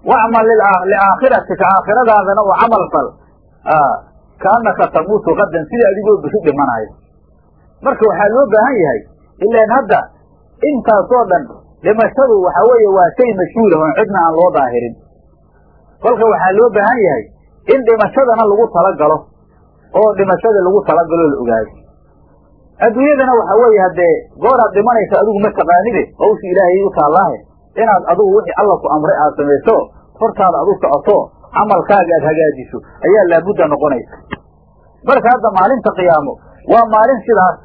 Speaker 1: Wacmal liaakhiratika aakhiradaadana u camal fal. Kaannaka tamuutu qadan sida adigoo bisi dhimanayo. Marka waxaa loo baahan yahay ilaan hadda intaasoo dhan dhimashadu waxaa weeye waa shay mashhuula oon cidna aan loo daahirin kolka waxaa loo baahan yahay in dhimashadana lagu talagalo oo dhimashada lagu talagalo la ogaado. Adduunyadana waxaa weeye haddee gooraad dhimanaysa adigu ma taqaanide hawsha ilaahay u taallaahe inaad adigu wixii alla ku amray aad samayso hortaada ad u socoto camalkaaga aad hagaajiso ayaa laabudda noqonaysa. Marka hadda maalinta qiyaamo waa maalin sidaas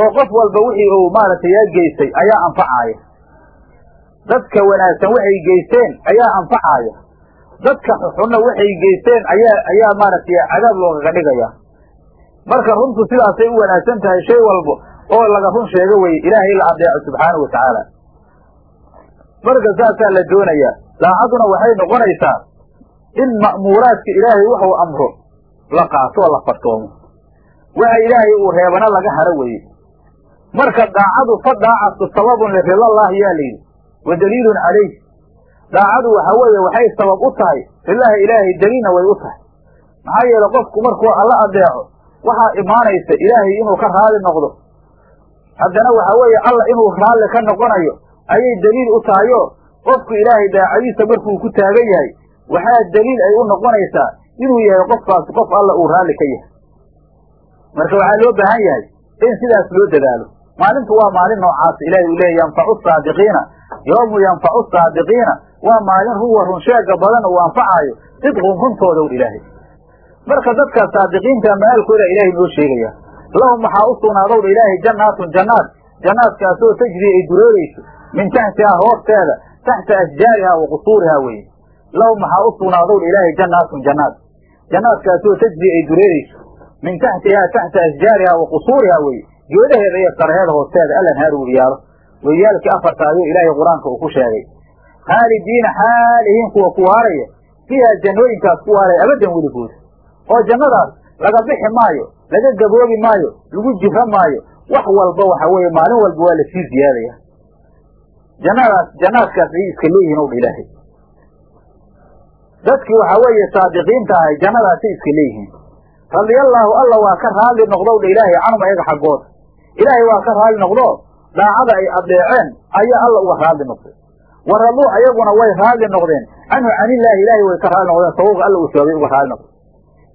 Speaker 1: oo qof walba wixii uu maaragtay yaa geystay ayaa anfacaaya dadka wanaagsan waxay geysteen ayaa anfacaaya dadka xuxunna waxay geysteen ayaa ayaa maaragtay cadaab loogaga dhigaya. Marka runtu sidaasay u wanaagsan tahay shay walba oo laga run sheego weye ilaahay la adeeco subxaanahu watacaala marka saasaa la doonayaa daacaduna waxay noqonaysaa in ma'muuraadka ilaahay wuxuu amro la qaato oo la fartoomo. Waxa ilaahay uu reebana laga haro weye marka daacadu fa daacatu sababun liridallaahi yaa layidhi wa daliilun calayh. Daacadu waxa weeye waxay sabab u tahay rilaha ilaahay daliilna way u tahay. Maxaa yeele qofku markuu alla adeeco waxaa imaanaysa ilaahay inuu ka raali noqdo. Haddana waxa weeye alla inuu raalli ka noqonayo ayay daliil u tahayo qofku ilaahay daacadiisa markuu ku taagan yahay waxaa daliil ay u noqonaysaa inuu yahay qofkaasi qof alla uu raalli ka yahay. Marka waxaa loo baahan yahay in sidaas loo dadaalo maalintu waa maalin noocaas ilahay uu leeya yanfacu saadiqiina. Yoomu yanfacu saadiqiina. Waa maalin ruwa runsheega badan uu anfacaayo sidqun runtooda u ilaahay. Marka dadka saadiqiinta maalkooda ilaahay noo sheegaya lahum waxaa u sugnaadowdha ilaahay jannaatun jannaad jannaadkaasoo tajri ay dureerayso min taxtihaa hoosteeda taxta ashjaarihaa wa qusuurihaa weye lahum waxaa u sugnaadowdha ilaahay jannaatun jannaad jannaadkaasoo tajri ay dureerayso min taxtihaa taxta ashjaarihaa wa qusuurihaa weye geedaheeda iyo saraheeda hoosteeda alanhaar weriyaalo weriyaalkii afarta ayuu ilaahay qur'aanka uu ku sheegay. Khaalidiina xaalihiin kuwa ku waaraya. Fiiha jannooyinkaas ku waaraya abadan weligooda oo jannadaas laga bixi maayo laga gaboobi maayo lagu jira maayo wax walba waxa weeye maalin walba waa la sii ziyaadaya jannadaas jannaadkaas ayay iska leeyihiin owdha ilaahay. Dadkii waxaa weeye saadiqiinta ahay jannadaasay iska leeyihiin. Radiyallaahu alla waa ka raalli noqdowdha ilaahay canhum ayaga xaggooda ilaahay waa ka raalli noqdo daacada ay adeeceen ayaa alla uga raalli noqday. Wa raduu ayaguna way raalli noqdeen. Canhu canillaahi ilaahay way ka raalli noqdeen sababka alla uu soogay uga raalli noqday.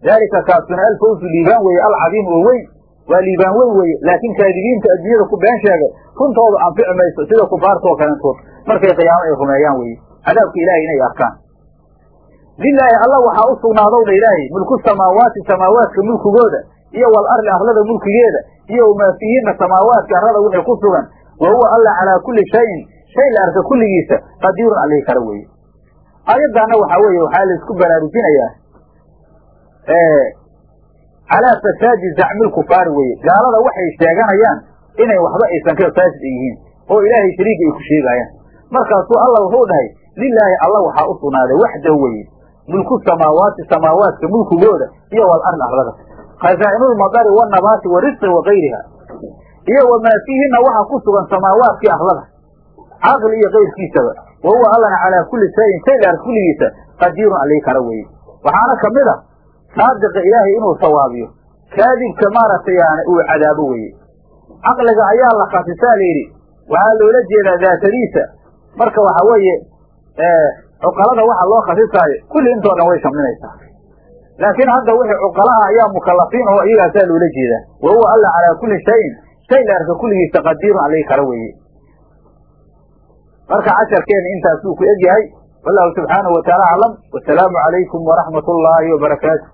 Speaker 1: Daalika kaasuna alfawsu liibaan weeye alcadiim oo weyn waa liibaan weyn weeye laakiin kaadibiinta adduunyada ku been sheegay runtooda anfici mayso sida kufaartoo kalentood markay qiyaamo ay rumeeyaan weeye. Cadaabka ilaahay inay arkaan. Lilaahi alla waxaa u sugnaadowdha ilaahay mulku samaawaati samaawaadka mulkigooda iyo wal arli arlada mulkigeeda iyo wamaa fiihinna samaawaadka arlada wixii ku sugan wa huwa alla calaa kulli shayin shay la arka kulligiisa qadiirun alihi kara weeye aayaddaana waxaa weeye waxaa la isku baraarujinayaa calaa fasaadi zacmil kufaari weeye gaalada waxay sheeganayaan inay waxba aysan ka faasid yihiin oo ilaahay shariiga ay ku sheegaayaan markaasuu alla wuxuu dhahay lilaahi alla waxaa u sugnaaday waxdahu weeye mulku samaawaati samaawaadka mulkigooda iyo wal arli arlada khazaa'inulmadari wanabaati warisqi wa kayriha iyo wamaa fiihinna waxaa ku sugan samaawaadkii arlada caqli iyo kayrkiisaba wa huwa allana calaa kulli shayin shay kulligiisa qadiirun alii kara weeye. Waxaana ka mid a saadiqa ilaahay inuu sawaabiyo. Kaadibka maaragtay uu cadaabo weeye. Caqliga ayaa la khasisaa layidhi waxaa loola jeedaa daatadiisa. Marka waxa weeye cuqalada waxa loo khasisaayo kulli intoo dhan way shamlinaysaa laakiin hadda wixii cuqalaha ayaa mukalafiin oo iyagaasaa loola jeedaa wa huwa alla calaa kulli shayin shay la arka kulligiisa qadiirun aligi kara weeye. Marka casharkeena intaasuu ku egyahay wallahu subxaanahu wataala aclam wasalaamu calaykum waraxmat ullaahi wabarakaatu